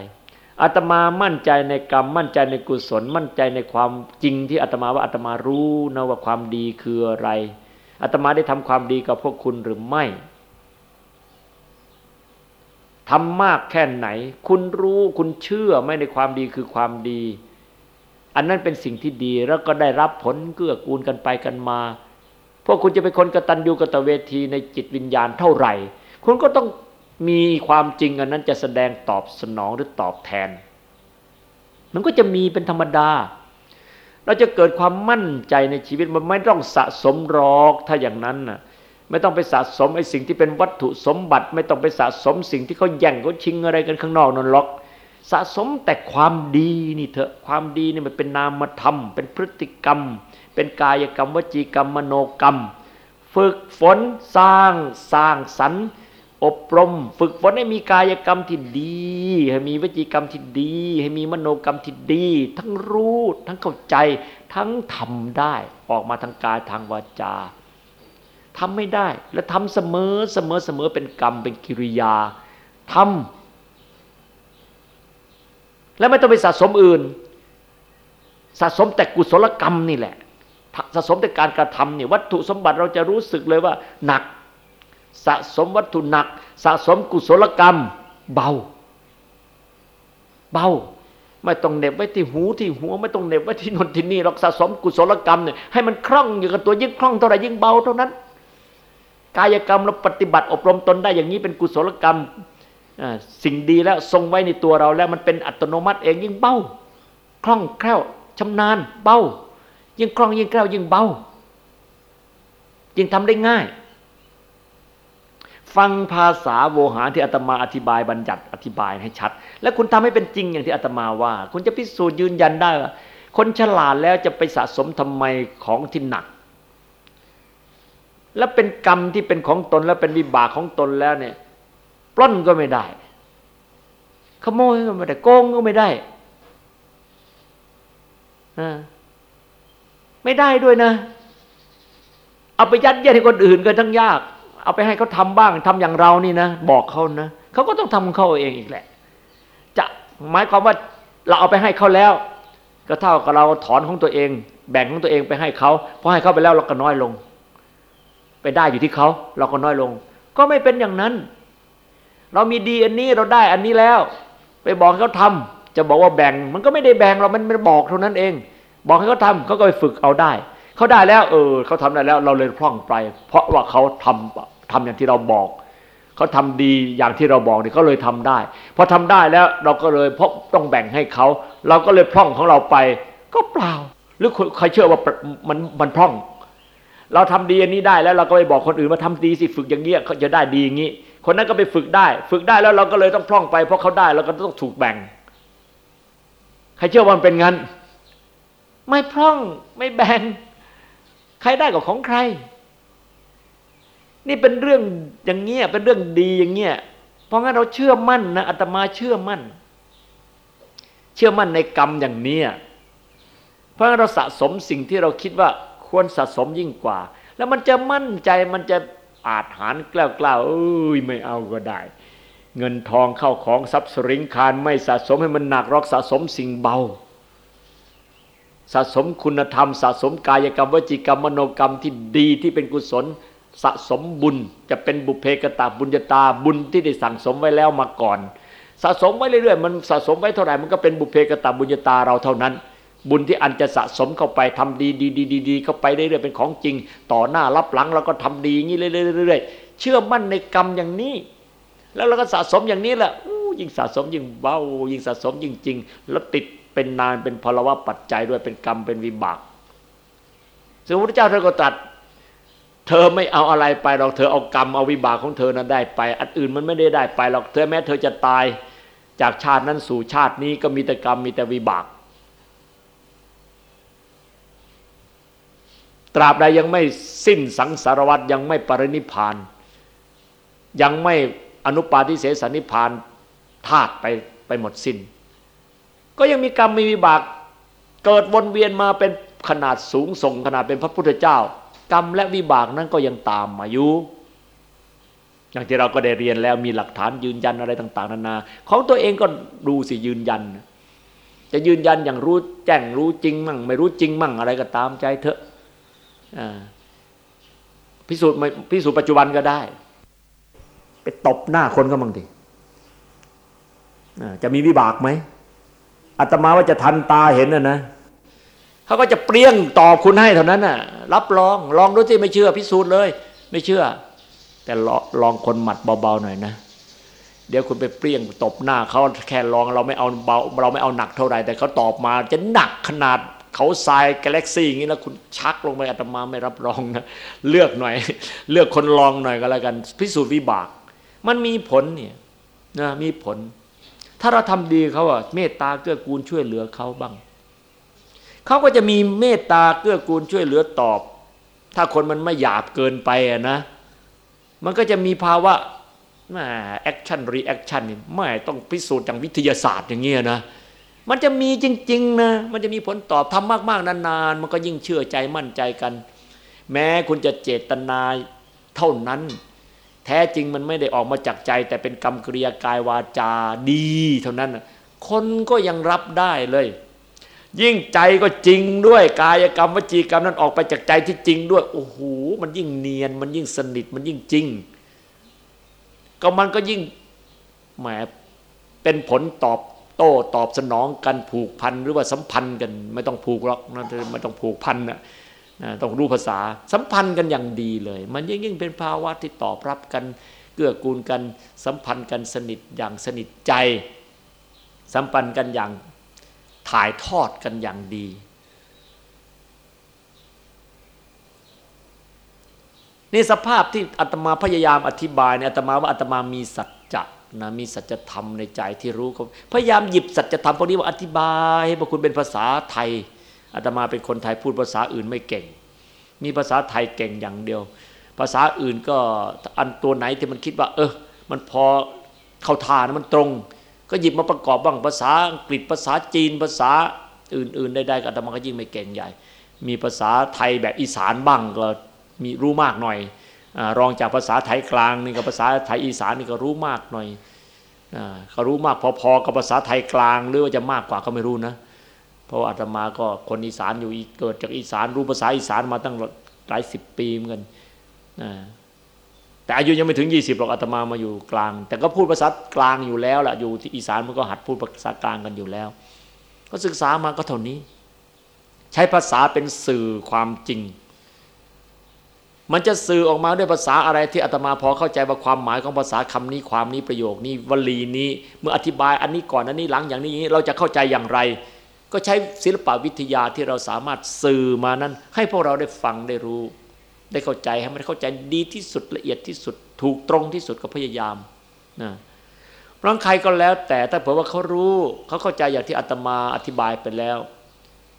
อาตมามั่นใจในกรรมมั่นใจในกุศล มั่นใจในความจริงที่อาตมาว่าอาตมารู้นะว่าความดีคืออะไร อาตมาได้ทำความดีกับพวกคุณหรือไม่ทำมากแค่ไหน คุณรู้คุณเชื่อไม่ในความดีคือความดี อันนั้นเป็นสิ่งที่ดีแล้วก็ได้รับผลเกื้อกูลกันไปกันมา พวกคุณจะเป็นคนกระตัญญูกตเวทีในจิตวิญญาณเท่าไหร่ คุณก็ต้องมีความจริงอันนั้นจะแสดงตอบสนองหรือตอบแทน มันก็จะมีเป็นธรรมดา เราจะเกิดความมั่นใจในชีวิตมันไม่ต้องสะสมรอกถ้าอย่างนั้นนะไม่ต้องไปสะสมไอ้สิ่งที่เป็นวัตถุสมบัติ ไม่ต้องไปสะสมสิ่งที่เขาแย่งเขาชิงอะไรกันข้างนอกนั่นหรอก สะสมแต่ความดีนี่เถอะความดีนี่มันเป็นนามธรรม เป็นพฤติกรรม เป็นกายกรรมวจีกรรมมโนกรรม ฝึกฝนสร้างสร้างสรรค์ อบรมฝึกฝนให้มีกายกรรมที่ดี ให้มีวจีกรรมที่ดี ให้มีมโนกรรมที่ดี ทั้งรู้ทั้งเข้าใจ ทั้งทำได้ออกมาทางกายทางวาจาทำไม่ได้และทำเสมอเสมอเสมอเป็นกรรมเป็นกิริยาทำและไม่ต้องไปสะสมอื่น สะสมแต่กุศลกรรมนี่แหละสะสมแต่การกระทำเนี่ยวัตถุสมบัติเราจะรู้สึกเลยว่าหนัก สะสมวัตถุหนัก สะสมกุศลกรรม เบา เบา ไม่ต้องเน็บไว้ที่หูที่หัว ไม่ต้องเน็บไว้ที่นนที่นี่เราสะสมกุศลกรรมเนี่ยให้มันคล่องอยู่กับตัวยิ่งคล่องเท่าไหร่ยิ่งเบาเท่านั้น กายกรรมเราปฏิบัติอบรมตนได้อย่างนี้เป็นกุศลกรรมสิ่งดีแล้วทรงไว้ในตัวเราแล้วมันเป็นอัตโนมัติเองยิ่งเบาคล่องแคล่วชำนาญเบายิ่งคล่องยิ่งแคล่วยิ่งเบายิ่งทำได้ง่าย ฟังภาษาโวหารที่อาตมาอธิบายบัญญัติอธิบายให้ชัด และคุณทำให้เป็นจริงอย่างที่อาตมาว่า คุณจะพิสูจน์ยืนยันได้ว่าคนฉลาดแล้วจะไปสะสมทำไมของที่หนัก และเป็นกรรมที่เป็นของตนและเป็นวิบากของตนแล้วเนี่ย ปล้นก็ไม่ได้ ขโมยก็ไม่ได้โกงก็ไม่ได้ไม่ได้ด้วยนะ เอาไปยัดเยียดให้คนอื่นก็ทั้งยาก เอาไปให้เขาทาบ้างทำอย่างเรานี่นะบอกเขานะเขาก็ต้องทำของเขาเองอีกแหละ จะหมายความว่าเราเอาไปให้เขาแล้ว ก็เท่ากับเราถอนของตัวเอง แบ่งของตัวเองไปให้เขาพอให้เขาไปแล้วเราก็น้อยลง ไปได้อยู่ที่เขาเราก็น้อยลง ก็ไม่เป็นอย่างนั้น เรามีดีอันนี้เราได้อันนี้แล้ว ไปบอกเขาทำจะบอกว่าแบ่ง มันก็ไม่ได้แบ่งเรามันไม่บอกเท่านั้นเอง บอกให้เขาทาเขาก็ไปฝึกเอาได้ เขาได้แล้ว เออเขาทำได้แล้ว เราเลยพร่องไป เพราะว่าเขาทำทำอย่างที่เราบอกเขาทำดีอย่างที่เราบอกนี่เขาเลยทำได้พอทำได้แล้วเราก็เลยเพราะต้องแบ่งให้เขา เราก็เลยพร่องของเราไป ก็เปล่า หรือใครเชื่อว่ามันมันพร่อง เราทำดีอันนี้ได้แล้วเราก็ไปบอกคนอื่นมาทำดีสิฝึกอย่างเงี้ยเขาจะได้ดีอย่างนี้ คนนั้นก็ไปฝึกได้ ฝึกได้แล้วเราก็เลยต้องพร่องไป เพราะเขาได้เราก็ต้องถูกแบ่งใครเชื่อว่ามันเป็นงั้น ไม่พร่องไม่แบ่ง ใครได้กับของใคร นี่เป็นเรื่องอย่างเงี้ยเป็นเรื่องดีอย่างเงี้ยเพราะงั้นเราเชื่อมั่นนะอาตมาเชื่อมั่น เชื่อมั่นในกรรมอย่างเนี้ยเพราะงั้นเราสะสมสิ่งที่เราคิดว่าควรสะสมยิ่งกว่า แล้วมันจะมั่นใจมันจะอาจหารกล้ากล้าเอ้ยไม่เอาก็ได้ เงินทองเข้าของทรัพย์สินคารไม่สะสมให้มันหนักรอกสะสมสิ่งเบา สะสมคุณธรรม สะสมกายกรรมวจีกรรมมโนกรรมที่ดีที่เป็นกุศล สะสมบุญจะเป็นบุเพกตาบุญญาตาบุญที่ได้สั่งสมไว้แล้วมาก่อน สะสมไว้เรื่อยๆ มันสะสมไว้เท่าไหร่มันก็เป็นบุเพกตาบุญญาตาเราเท่านั้น บุญที่อันจะสะสมเข้าไปทำดีดีดีดีเข้าไปเรื่อยๆเป็นของจริง ต่อหน้ารับหลังเราก็ทำดีอย่างนี้เรื่อยๆเชื่อมั่นในกรรมอย่างนี้ แล้วเราก็สะสมอย่างนี้แหละยิ่งสะสมยิ่งเบายิ่งสะสมยิ่งจริงแล้วติด เป็นนานเป็นพลวะปัจจัยด้วยเป็นกรรมเป็นวิบากสมมติเจ้าท่านก็ตรัสเธอไม่เอาอะไรไปหรอกเธอเอากรรมเอาวิบากของเธอนั้นได้ไปอันอื่นมันไม่ได้ได้ไปหรอกเธอแม้เธอจะตายจากชาตินั้นสู่ชาตินี้ก็มีแต่กรรมมีแต่วิบาก ตราบใดยังไม่สิ้นสังสารวัตยังไม่ปรินิพาน ยังไม่อนุปาทิเสสนิพานธาตุไปไปหมดสิน้น ก็ยังมีกรรมมีวิบาก เกิดวนเวียนมาเป็นขนาดสูงส่งขนาดเป็นพระพุทธเจ้า กรรมและวิบากนั้นก็ยังตามมาอยู่อย่างที่เราก็ได้เรียนแล้วมีหลักฐานยืนยันอะไรต่าง ๆนานาของตัวเองก็ดูสิยืนยัน จะยืนยันอย่างรู้แจ้งรู้จริงมั่ง ไม่รู้จริงมั่งอะไรก็ตามใจเถอะพิสูจน์พิสูจน์ปัจจุบันก็ได้ ไปตบหน้าคนก็มั่งดิจะมีวิบากไหม อาตมาว่าจะทันตาเห็นนะนะเขาก็จะเปรี้ยงตอบคุณให้เท่านั้นน่ะ รับรองลองดูที่ไม่เชื่อพิสูจน์เลย ไม่เชื่อ แต่ลองคนหมัดเบาๆหน่อยนะเดี๋ยวคุณไปเปรี้ยงตบหน้าเขาแค่ลองเราไม่เอาเบาเราไม่เอาหนักเท่าไหร่แต่เขาตอบมาจะหนักขนาดเขาทรายกาแล็กซี่อย่างนี้แล้วคุณชักลงไปอาตมาไม่รับรองนะเลือกหน่อย เลือกคนลองหน่อยก็แล้วกัน พิสูจน์วิบาก มันมีผลเนี่ยนะมีผล ถ้าเราทำดีเขาอะเมตตาเกื้อกูลช่วยเหลือเขาบ้างเขาก็จะมีเมตตาเกื้อกูลช่วยเหลือตอบ ถ้าคนมันไม่หยาบเกินไปอะนะ มันก็จะมีภาวะแม่ action reaction นี่ไม่ต้องพิสูจน์อย่างวิทยาศาสตร์อย่างเงี้ยนะมันจะมีจริง ๆ นะ มันจะมีผลตอบทำมาก ๆ นานๆ มันก็ยิ่งเชื่อใจมั่นใจกัน แม้คุณจะเจตนาเท่านั้น แท้จริงมันไม่ได้ออกมาจากใจ แต่เป็นกรรมกริยากายวาจาดี เท่านั้นคนก็ยังรับได้เลย ยิ่งใจก็จริงด้วยกายกรรมวจีกรรมนั้นออกไปจากใจที่จริงด้วยโอ้โหมันยิ่งเนียน มันยิ่งสนิทมันยิ่งจริง ก็มันก็ยิ่งแหมเป็นผลตอบโต้ตอบสนองกันผูกพันหรือว่าสัมพันธ์กัน ไม่ต้องผูกหรอกนะไม่ต้องผูกพันนะ ต้องรู้ภาษาสัมพันธ์กันอย่างดีเลย มันยิ่งยิ่งเป็นภาวะที่ตอบรับกันเกื้อกูลกันสัมพันธ์กันสนิทอย่างสนิทใจ สัมพันธ์กันอย่างถ่ายทอดกันอย่างดี นี่สภาพที่อาตมาพยายามอธิบายเนี่ยอาตมาว่าอาตมามีสัจจะนะมีสัจธรรมในใจที่รู้พยายามหยิบสัจธรรมพวกนี้มาอธิบายให้พวกคุณเป็นภาษาไทย อาตมาเป็นคนไทยพูดภาษาอื่นไม่เก่ง มีภาษาไทยเก่งอย่างเดียว ภาษาอื่นก็อันตัวไหนที่มันคิดว่า เออ มันพอเข้าทานมันตรง ก็หยิบมาประกอบบ้างภาษาอังกฤษภาษาจีนภาษาอื่นๆ ได้ๆก็อาตมาก็ยิ่งไม่เก่งใหญ่ มีภาษาไทยแบบอีสานบ้างก็มีรู้มากหน่อยรองจากภาษาไทยกลางนี่กับภาษาไทยอีสานนี่ก็รู้มากหน่อยเขารู้มากพอๆกับภาษาไทยกลางหรือว่าจะมากกว่าก็ไม่รู้นะ เพราะอาตมาก็คนอีสานอยู่เกิดจากอีสานรู้ภาษาอีสานมาตั้งหลายสิบปีเหมือนกันแต่อายุยังไม่ถึง 20หรอกอาตมามาอยู่กลาง แต่ก็พูดภาษากลางอยู่แล้วแหละอยู่ที่อีสานมันก็หัดพูดภาษากลางกันอยู่แล้ว ก็ศึกษามาก็เท่านี้ ใช้ภาษาเป็นสื่อความจริง มันจะสื่อออกมาด้วยภาษาอะไรที่อาตมาพอเข้าใจว่าความหมายของภาษาคำนี้ความนี้ประโยคนี้วลีนี้ เมื่ออธิบายอันนี้ก่อนอันนี้หลังอย่างนี้เราจะเข้าใจอย่างไร ก็ใช้ศิลปวิทยาที่เราสามารถสื่อมานั้น ให้พวกเราได้ฟังได้รู้ ได้เข้าใจให้มันเข้าใจดีที่สุดละเอียดที่สุด ถูกตรงที่สุดก็พยายามนะเพราะใครก็แล้ว แต่ถ้าเผื่อว่าเขารู้เขาเข้าใจอย่างที่อาตมาอธิบายไปแล้ว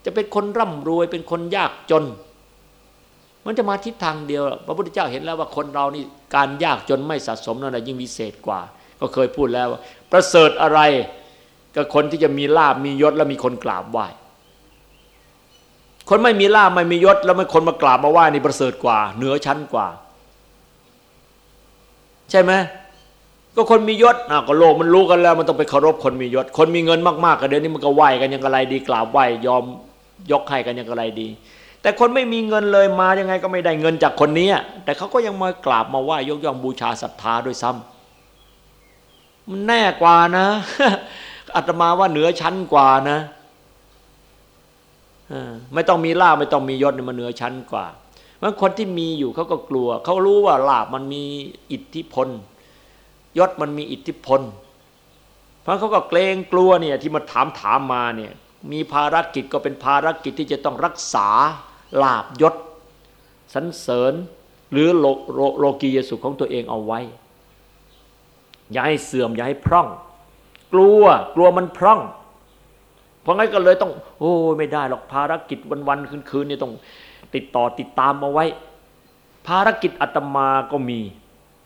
จะเป็นคนร่ำรวยเป็นคนยากจน มันจะมาทิศทางเดียวพระพุทธเจ้าเห็นแล้วว่าคนเรานี่การยากจนไม่สะสมนั่นแหละยิ่งวิเศษกว่า ก็เคยพูดแล้วว่าประเสริฐอะไร กับคนที่จะมีลาบมียศแล้วมีคนกราบไหว้ คนไม่มีลาบไม่มียศ แล้วไม่คนมากราบมาไหว้นี่ประเสริฐกว่า เหนือชั้นกว่า ใช่ไหมก็คนมียศอะก็โลกมันรู้กันแล้ว มันต้องไปเคารพคนมียศ คนมีเงินมากๆกันเดี๋ยวนี้มันก็ไหว้กันยังอะไรดี กราบไหว้ยอมยกให้กันยังอะไรดี แต่คนไม่มีเงินเลยมายังไงก็ไม่ได้เงินจากคนนี้แต่เขาก็ยังมากราบมาไหว้ยกย่องบูชาศรัทธาด้วยซ้ำมันแน่กว่านะ อาตมาว่าเหนือชั้นกว่านะไม่ต้องมีลาบไม่ต้องมียศมันเหนือชั้นกว่ามันคนที่มีอยู่เขาก็กลัว เขารู้ว่าลาบมันมีอิทธิพล ยศมันมีอิทธิพล เพราะเขาก็เกรงกลัวเนี่ยที่มาถามถามมาเนี่ยมีภารกิจก็เป็นภารกิจที่จะต้องรักษาลาบยศสันเสริญหรือโลโลโลกียสุขของตัวเองเอาไว้ อย่าให้เสื่อมอย่าให้พร่อง กลัว กลัวมันพร่อง เพราะงั้นก็เลยต้อง โอ้ไม่ได้หรอกภารกิจวันๆคืนๆนี่ต้องติดต่อติดตามมาไว้ ภารกิจอาตมาก็มี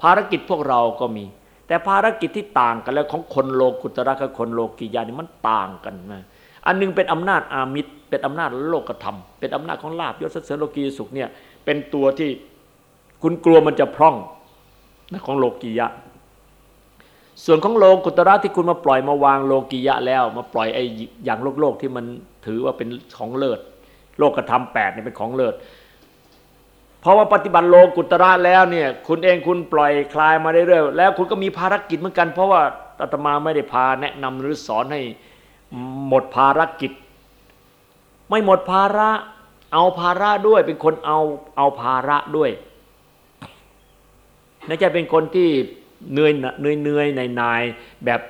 ภารกิจพวกเราก็มี แต่ภารกิจที่ต่างกันแล้วของคนโลกุตระกับคนโลกียานี่มันต่างกันนะอันนึงเป็นอำนาจอามิตร เป็นอำนาจโลกธรรม เป็นอำนาจของลาบยศเสริญโลกีสุขเนี่ยเป็นตัวที่คุณกลัวมันจะพร่องนะของโลกียะ ส่วนของโลกุตระที่คุณมาปล่อยมาวางโลกียะแล้ว มาปล่อยไอ้อย่างโลกโลกที่มันถือว่าเป็นของเลิศ โลกธรรมแปดเนี่ยเป็นของเลิศเพราะว่าปฏิบัติโลกุตระแล้วเนี่ยคุณเองคุณปล่อยคลายมาเรื่อยๆแล้วคุณก็มีภารกิจเหมือนกัน เพราะว่าอาตมาไม่ได้พาแนะนำหรือสอนให้หมดภารกิจ ไม่หมดภาระเอาภาระด้วยเป็นคนเอาเอาภาระด้วยน่าจะเป็นคนที่ เนื่อยเนื่อยเนื่อยในนายแบบ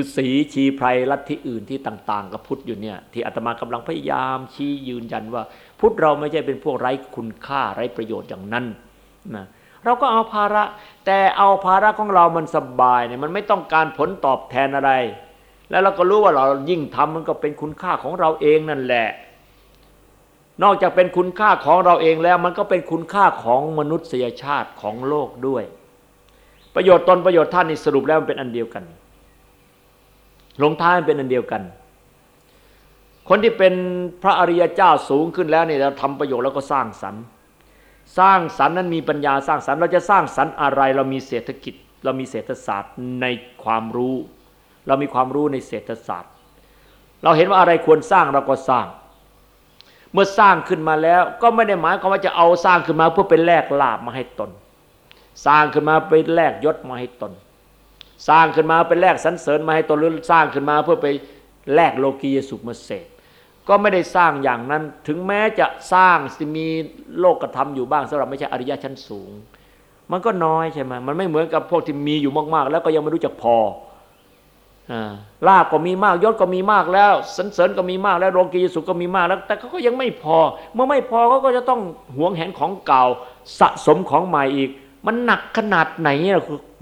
ฤาษีชีไพรลัทธิอื่นที่ต่าง ๆ กับพุทธอยู่เนี่ยที่อาตมากำลังพยายามชี้ยืนยันว่า พุทธเราไม่ใช่เป็นพวกไร้คุณค่าไร้ประโยชน์อย่างนั้นนะเราก็เอาภาระ แต่เอาภาระของเรามันสบายเนี่ยมันไม่ต้องการผลตอบแทนอะไร แล้วเราก็รู้ว่าเรายิ่งทำมันก็เป็นคุณค่าของเราเองนั่นแหละ นอกจากเป็นคุณค่าของเราเองแล้ว มันก็เป็นคุณค่าของมนุษยชาติของโลกด้วย ประโยชน์ตนประโยชน์ท่านนี่สรุปแล้วมันเป็นอันเดียวกัน ลงท้ายมันเป็นอันเดียวกัน คนที่เป็นพระอริยเจ้าสูงขึ้นแล้วเนี่ยเราทำประโยชน์แล้วก็สร้างสรรค์ สร้างสรรค์นั้นมีปัญญาสร้างสรรค์เราจะสร้างสรรค์อะไร เรามีเศรษฐกิจ เรามีเศรษฐศาสตร์ในความรู้ เรามีความรู้ในเศรษฐศาสตร์ เราเห็นว่าอะไรควรสร้างเราก็สร้าง เมื่อสร้างขึ้นมาแล้วก็ไม่ได้หมายความว่าจะเอาสร้างขึ้นมาเพื่อเป็นแลกลาบมาให้ตน สร้างขึ้นมาเป็นแลกยศมาให้ตน สร้างขึ้นมาเป็นแลกสรรเสริญมาให้ตนหรือสร้างขึ้นมาเพื่อไปแลกโลกียสุขมาเสพก็ไม่ได้สร้างอย่างนั้น ถึงแม้จะสร้างมีโลกกระทำอยู่บ้างสำหรับไม่ใช่อริยะชั้นสูง มันก็น้อยใช่ไหมมันไม่เหมือนกับพวกที่มีอยู่มากๆ แล้วก็ยังไม่รู้จักพอลาบก็มีมากยศก็มีมากแล้วสันเสริญก็มีมากแล้วโลกียสุขก็มีมากแล้ว แต่เขาก็ยังไม่พอ เมื่อไม่พอเขาก็จะต้องหวงแหนของเก่าสะสมของใหม่อีก มันหนักขนาดไหน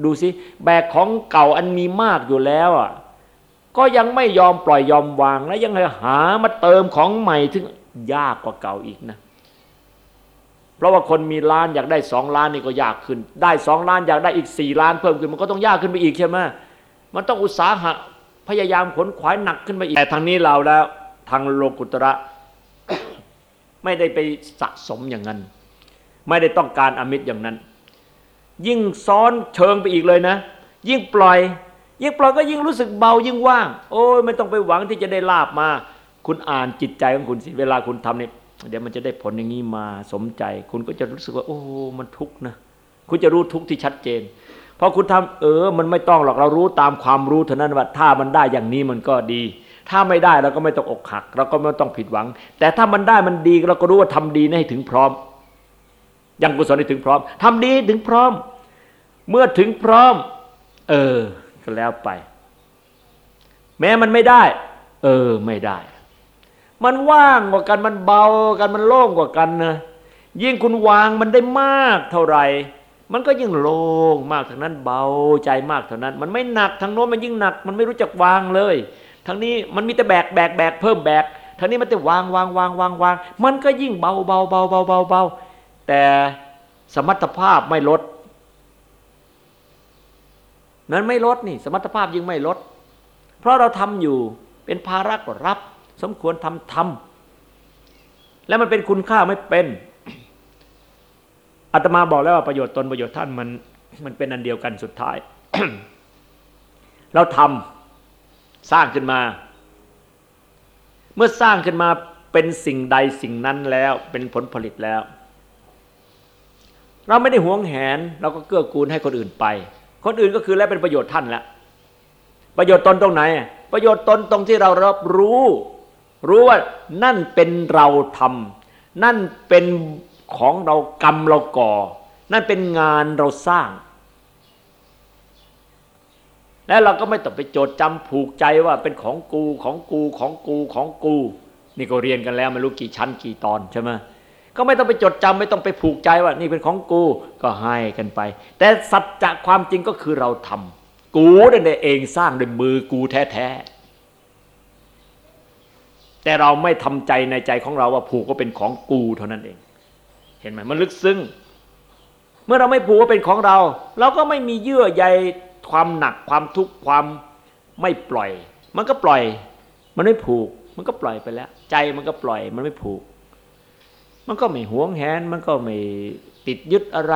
ดูสิแบกของเก่าอันมีมากอยู่แล้วอะก็ยังไม่ยอมปล่อยยอมวางและยังหามาเติมของใหม่ถึงยากกว่าเก่าอีกนะ เพราะว่าคนมีล้านอยากได้สองล้านนี่ก็ยากขึ้น ได้สองล้านอยากได้อีกสี่ล้านเพิ่มขึ้น มันก็ต้องยากขึ้นไปอีกใช่ไหมมันต้องอุตสาหะพยายามขนขวายหนักขึ้นไปอีกแต่ทางนี้เราแล้วทางโลกุตระ ไม่ได้ไปสะสมอย่างนั้น ไม่ได้ต้องการอมิตรอย่างนั้น ยิ่งซ้อนเชิงไปอีกเลยนะ ยิ่งปล่อย ยิ่งปล่อยก็ยิ่งรู้สึกเบายิ่งว่าง โอ้ยไม่ต้องไปหวังที่จะได้ลาบมา คุณอ่านจิตใจของคุณสิเวลาคุณทำเนี่ยเดี๋ยวมันจะได้ผลอย่างนี้มาสมใจ คุณก็จะรู้สึกว่า โอ้มันทุกข์นะคุณจะรู้ทุกข์ที่ชัดเจนพอคุณทำเออ มันไม่ต้องหรอกเรารู้ตามความรู้เท่านั้นว่าถ้ามันได้อย่างนี้มันก็ดี ถ้าไม่ได้เราก็ไม่ต้องอกหัก เราก็ไม่ต้องผิดหวัง แต่ถ้ามันได้มันดีเราก็รู้ว่าทำดีให้ถึงพร้อม ยังกุศลให้ถึงพร้อมทำดีถึงพร้อม เมื่อถึงพร้อม เออ ก็แล้วไป แม้มันไม่ได้ เออไม่ได้ มันว่างกว่ากันมันเบากันมันโล่งกว่ากันนะยิ่งคุณวางมันได้มากเท่าไหร่ มันก็ยิ่งโล่งมากเท่านั้นเบาใจมากเท่านั้น มันไม่หนักทางโน้นมันยิ่งหนัก มันไม่รู้จักวางเลยทางนี้มันมีแต่แบกแบกแบกเพิ่มแบกทางนี้มันแต่วางวางวางวางวางมันก็ยิ่งเบาเบาเบาเบาเบาเบา แต่สมรรถภาพไม่ลด นั้นไม่ลดนี่ สมรรถภาพยิ่งไม่ลด เพราะเราทำอยู่เป็นภาระก็รับ สมควรทำทำแล้วมันเป็นคุณค่าไม่เป็นอาตมาบอกแล้วว่าประโยชน์ตนประโยชน์ท่านมันมันเป็นอันเดียวกันสุดท้าย เราทำสร้างขึ้นมา เมื่อสร้างขึ้นมาเป็นสิ่งใดสิ่งนั้นแล้ว เป็นผลผลิตแล้ว เราไม่ได้หวงแหน เราก็เกื้อกูลให้คนอื่นไป คนอื่นก็คือแล้วเป็นประโยชน์ท่านแล้วประโยชน์ตนตรงไหน ประโยชน์ตนตรงที่เรารับรู้ รู้ว่านั่นเป็นเราทำนั่นเป็นของเรากรรมเราก่อ นั่นเป็นงานเราสร้าง แล้วเราก็ไม่ต้องไปโจดจำผูกใจว่าเป็นของกูของกูของกูของกู นี่ก็เรียนกันแล้วไม่รู้กี่ชั้นกี่ตอนใช่ไหม ก็ไม่ต้องไปจดจำไม่ต้องไปผูกใจว่า นี่เป็นของกูก็ให้กันไป แต่สัจจะความจริงก็คือเราทำกูนั่นเองสร้างด้วยมือกูแท้ๆแต่เราไม่ทำใจในใจของเราว่าผูกก็เป็นของกูเท่านั้นเอง เห็นไหมมันลึกซึ้งเมื่อเราไม่ผูกว่าเป็นของเรา เราก็ไม่มีเยื่อใยความหนักความทุกข์ความไม่ปล่อย มันก็ปล่อย มันไม่ผูก มันก็ปล่อยไปแล้ว ใจมันก็ปล่อย มันไม่ผูก มันก็ไม่หวงแหน มันก็ไม่ติดยึดอะไร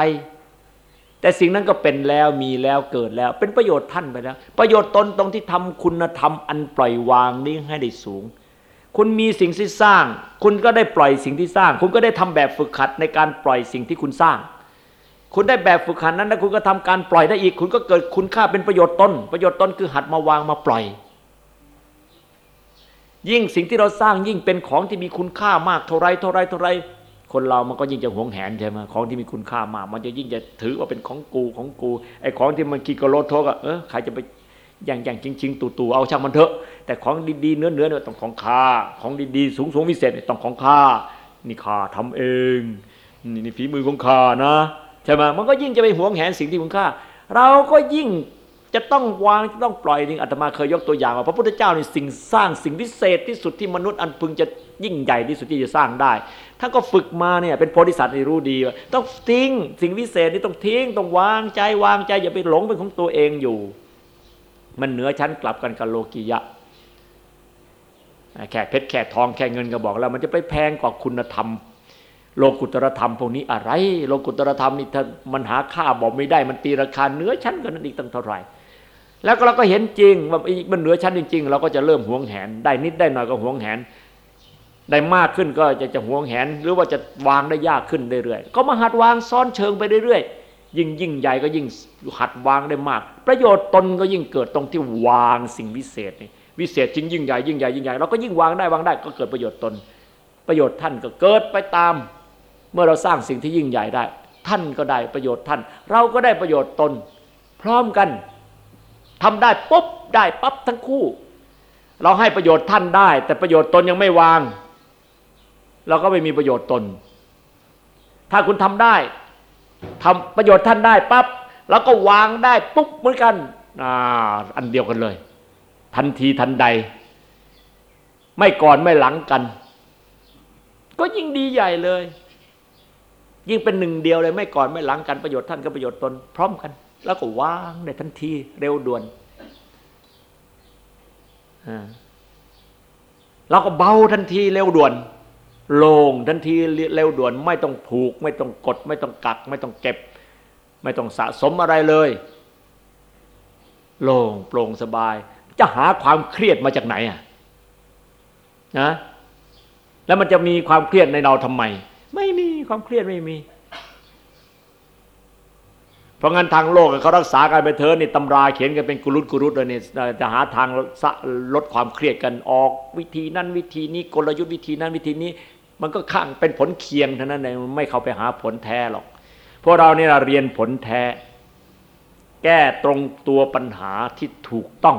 แต่สิ่งนั้นก็เป็นแล้วมีแล้วเกิดแล้ว เป็นประโยชน์ท่านไปแล้ว ประโยชน์ตนตรงที่ทำคุณธรรมอันปล่อยวางนี้ให้ได้สูง คุณมีสิ่งที่สร้าง คุณก็ได้ปล่อยสิ่งที่สร้าง คุณก็ได้ทำแบบฝึกขัดในการปล่อยสิ่งที่คุณสร้าง คุณได้แบบฝึกขัดนั้นแล้วคุณก็ทำการปล่อยได้อีก คุณก็เกิดคุณค่าเป็นประโยชน์ตนประโยชน์ตนคือหัดมาวางมาปล่อยยิ่งสิ่งที่เราสร้างยิ่งเป็นของที่มีคุณค่ามากเท่าไรเท่าไรเท่าไร คนเรามันก็ยิ่งจะหวงแหนใช่ไหมของที่มีคุณค่ามาก มันจะยิ่งจะถือว่าเป็นของกูของกู ไอ้ของที่มันกีกโลโทกอะเออใครจะไปอย่างอย่างจริง ๆ ตู่ๆเอาช่างมันเถอะ แต่ของดีๆเนื้อเนื้อเนี่ยต้องของข้าของดีๆสูงสูงวิเศษต้องของข้านี่ข้าทำเองนี่นี่ฝีมือของข้านะใช่ไหมมันก็ยิ่งจะไปหวงแหนสิ่งที่คุณค่า เราก็ยิ่ง จะต้องวางจะต้องปล่อยนี่อาตมาเคยยกตัวอย่างว่าพระพุทธเจ้านี่สิ่งสร้างสิ่งพิเศษที่สุดที่มนุษย์อันพึงจะยิ่งใหญ่ที่สุดที่จะสร้างได้ท่านก็ฝึกมาเนี่ยเป็นโพธิสัตว์ที่รู้ดีว่าต้องทิ้งสิ่งพิเศษนี่ต้องทิ้งต้องวางใจวางใจอย่าไปหลงเป็นของตัวเองอยู่ มันเหนือชั้นกลับกันกับโลกียะแค่เพชรแค่ทองแค่เงินก็บอกแล้ว มันจะไปแพงกว่าคุณธรรม โลกุตรธรรมพวกนี้อะไร โลกุตรธรรมนี่ถ้ามันหาค่าบอกไม่ได้ มันตีราคาเหนือชั้นกันนั้นอีกตั้งเท่าไหร่ แล้วเราก็เห็นจริงว่ามันเหนือชั้นจริง ๆ เราก็จะเริ่มหวงแหน ได้นิดได้หน่อยก็หวงแหน ได้มากขึ้นก็จะจะหวงแหน หรือว่าจะวางได้ยากขึ้นเรื่อยๆก็มาหัดวางซ้อนเชิงไปเรื่อยๆยิ่งยิ่งใหญ่ก็ยิ่งหัดวางได้มาก ประโยชน์ตนก็ยิ่งเกิดตรงที่วางสิ่งวิเศษนี่วิเศษจริงยิ่งใหญ่ยิ่งใหญ่ยิ่งใหญ่เราก็ยิ่งวางได้วางได้ก็เกิดประโยชน์ตน ประโยชน์ท่านก็เกิดไปตาม เมื่อเราสร้างสิ่งที่ยิ่งใหญ่ได้ ท่านก็ได้ประโยชน์ท่าน เราก็ได้ประโยชน์ตน พร้อมกัน ทำได้ปุ๊บได้ปั๊บทั้งคู่ เราให้ประโยชน์ท่านได้ แต่ประโยชน์ตนยังไม่วาง เราก็ไม่มีประโยชน์ตน ถ้าคุณทำได้ทำประโยชน์ท่านได้ปั๊บแล้วก็วางได้ปุ๊บเหมือนกันอ่าอันเดียวกันเลย ทันทีทันใด ไม่ก่อนไม่หลังกัน ก็ยิ่งดีใหญ่เลย ยิ่งเป็นหนึ่งเดียวเลย ไม่ก่อนไม่หลังกันประโยชน์ท่านกับประโยชน์ตน พร้อมกัน แล้วก็วางได้ทันทีเร็วด่วนเราก็เบาทันทีเร็วด่วน โล่งทันทีเร็วด่วน ไม่ต้องผูก ไม่ต้องกด ไม่ต้องกัก ไม่ต้องเก็บ ไม่ต้องสะสมอะไรเลย โล่งโปร่งสบาย จะหาความเครียดมาจากไหนอะนะแล้วมันจะมีความเครียดในเราทำไม ไม่มีความเครียดไม่มี เพราะงั้นทางโลกเขารักษากันไปเถอะนี่ตำราเขียนกันเป็นกุรุตกุรุตเลยนี่จะหาทางลดความเครียดกันออกวิธีนั้นวิธีนี้กลยุทธ์วิธีนั้นวิธีนี้ มันก็ข้างเป็นผลเคียงเท่านั้นเองไม่เข้าไปหาผลแท้หรอกพวกเราเนี่ยเรียนผลแท้ แก้ตรงตัวปัญหาที่ถูกต้อง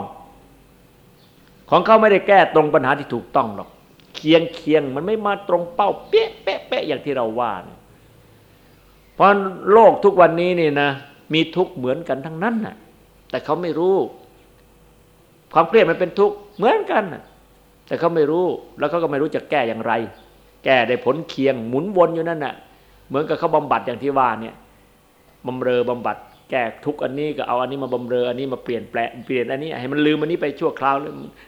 ของเขาไม่ได้แก้ตรงปัญหาที่ถูกต้องหรอกเคียงเคียงมันไม่มาตรงเป้าเป๊ะเป๊ะเป๊ะอย่างที่เราว่า เพราะโลกทุกวันนี้นี่นะ มีทุกข์เหมือนกันทั้งนั้นน่ะ แต่เขาไม่รู้ ความเครียดมันเป็นทุกข์เหมือนกันน่ะ แต่เขาไม่รู้แล้วเขาก็ไม่รู้จะแก้อย่างไร แก้ได้ผลเคียงหมุนวนอยู่นั่นน่ะ เหมือนกับเขาบำบัดอย่างที่ว่าเนี่ยบำเรอบำบัดแก้ทุกอันนี้ก็เอาอันนี้มาบำเรออันนี้มาเปลี่ยนแปลงเปลี่ยนอันนี้ให้มันลืมอันนี้ไปชั่วคราว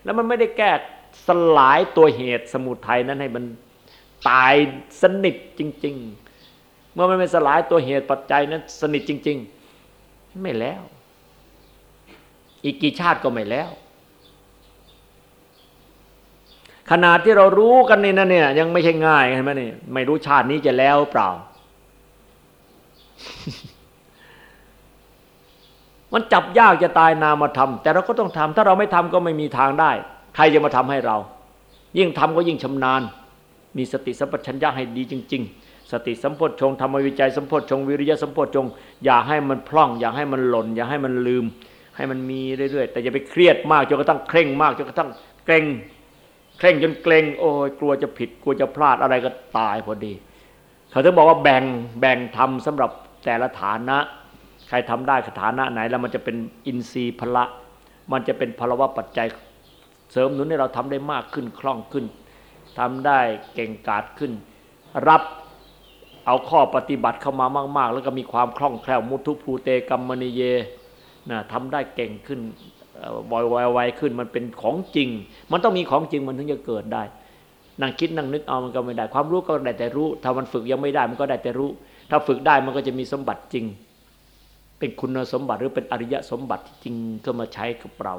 แล้วมันไม่ได้แก้สลายตัวเหตุสมุทัยนั้นให้มันตายสนิทจริง ๆ เมื่อมันไม่สลายตัวเหตุปัจจัยนั้นสนิทจริง ๆ ไม่แล้ว อีกกี่ชาติก็ไม่แล้ว ขนาดที่เรารู้กันนี่นะเนี่ย ยังไม่ใช่ง่ายใช่ไหมนี่ไม่รู้ชาตินี้จะแล้วเปล่า มันจับยากจะตายนามาทำแต่เราก็ต้องทำถ้าเราไม่ทำก็ไม่มีทางได้ ใครจะมาทำให้เรา ยิ่งทำก็ยิ่งชำนาญ มีสติสัมปชัญญะให้ดีจริง ๆ สติสัมโพชฌงธรรมวิจัยสัมโพชฌงวิริยะสัมโพชฌงอย่าให้มันพล่อง อย่าให้มันหล่น อย่าให้มันลืม ให้มันมีเรื่อยๆ แต่อย่าไปเครียดมากจนกระทั่งเคร่งมากจนกระทั่งเกรงเคร่งจนเกรงโอ้ยกลัวจะผิดกลัวจะพลาดอะไรก็ตายพอดี เขาถึงบอกว่าแบ่งแบ่งทำสำหรับแต่ละฐานะ ใครทำได้ฐานะไหนแล้วมันจะเป็นอินทรีย์พละ มันจะเป็นพลวะปัจจัยเสริมหนุนให้เราทำได้มากขึ้นคล่องขึ้นทำได้เก่งกาจขึ้น รับ เอาข้อปฏิบัติเข้ามามาก ๆ แล้วก็มีความคล่องแคล่วมุทุภูเตกัมมณีเยนะทำได้เก่งขึ้นบ่อยไวขึ้นมันเป็นของจริง มันต้องมีของจริงมันถึงจะเกิดได้นั่งคิดนั่งนึกเอามันก็ไม่ได้ ความรู้ก็ได้แต่รู้ ถ้ามันฝึกยังไม่ได้มันก็ได้แต่รู้ ถ้าฝึกได้มันก็จะมีสมบัติจริง เป็นคุณสมบัติหรือเป็นอริยสมบัติจริงก็มาใช้กับเรา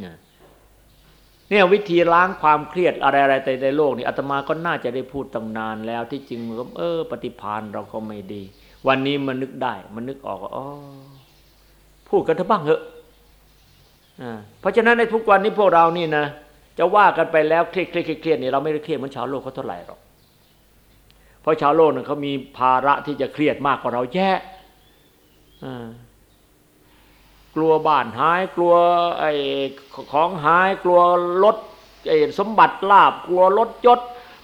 เนี่ย เนี่ยวิธีล้างความเครียดอะไรๆในโลกนี่อาตมาก็น่าจะได้พูดตั้งนานแล้ว ที่จริงก็เออ ปฏิพานเราก็ไม่ดี วันนี้มันนึกได้ มันนึกออกอ๋อพูดกันเถอะบ้างเถอะเพราะฉะนั้นในทุกวันนี้พวกเรานี่นะจะว่ากันไปแล้วเครียดเครียดเครียดนี่เราไม่ได้เครียดเหมือนชาวโลกเขาเท่าไหร่หรอกเพราะชาวโลกเนี่ยเขามีภาระที่จะเครียดมากกว่าเราแย่ กลัวบ้านหาย กลัวไอ้ของหาย กลัวรถไอ้สมบัติลาบ กลัวรถยศ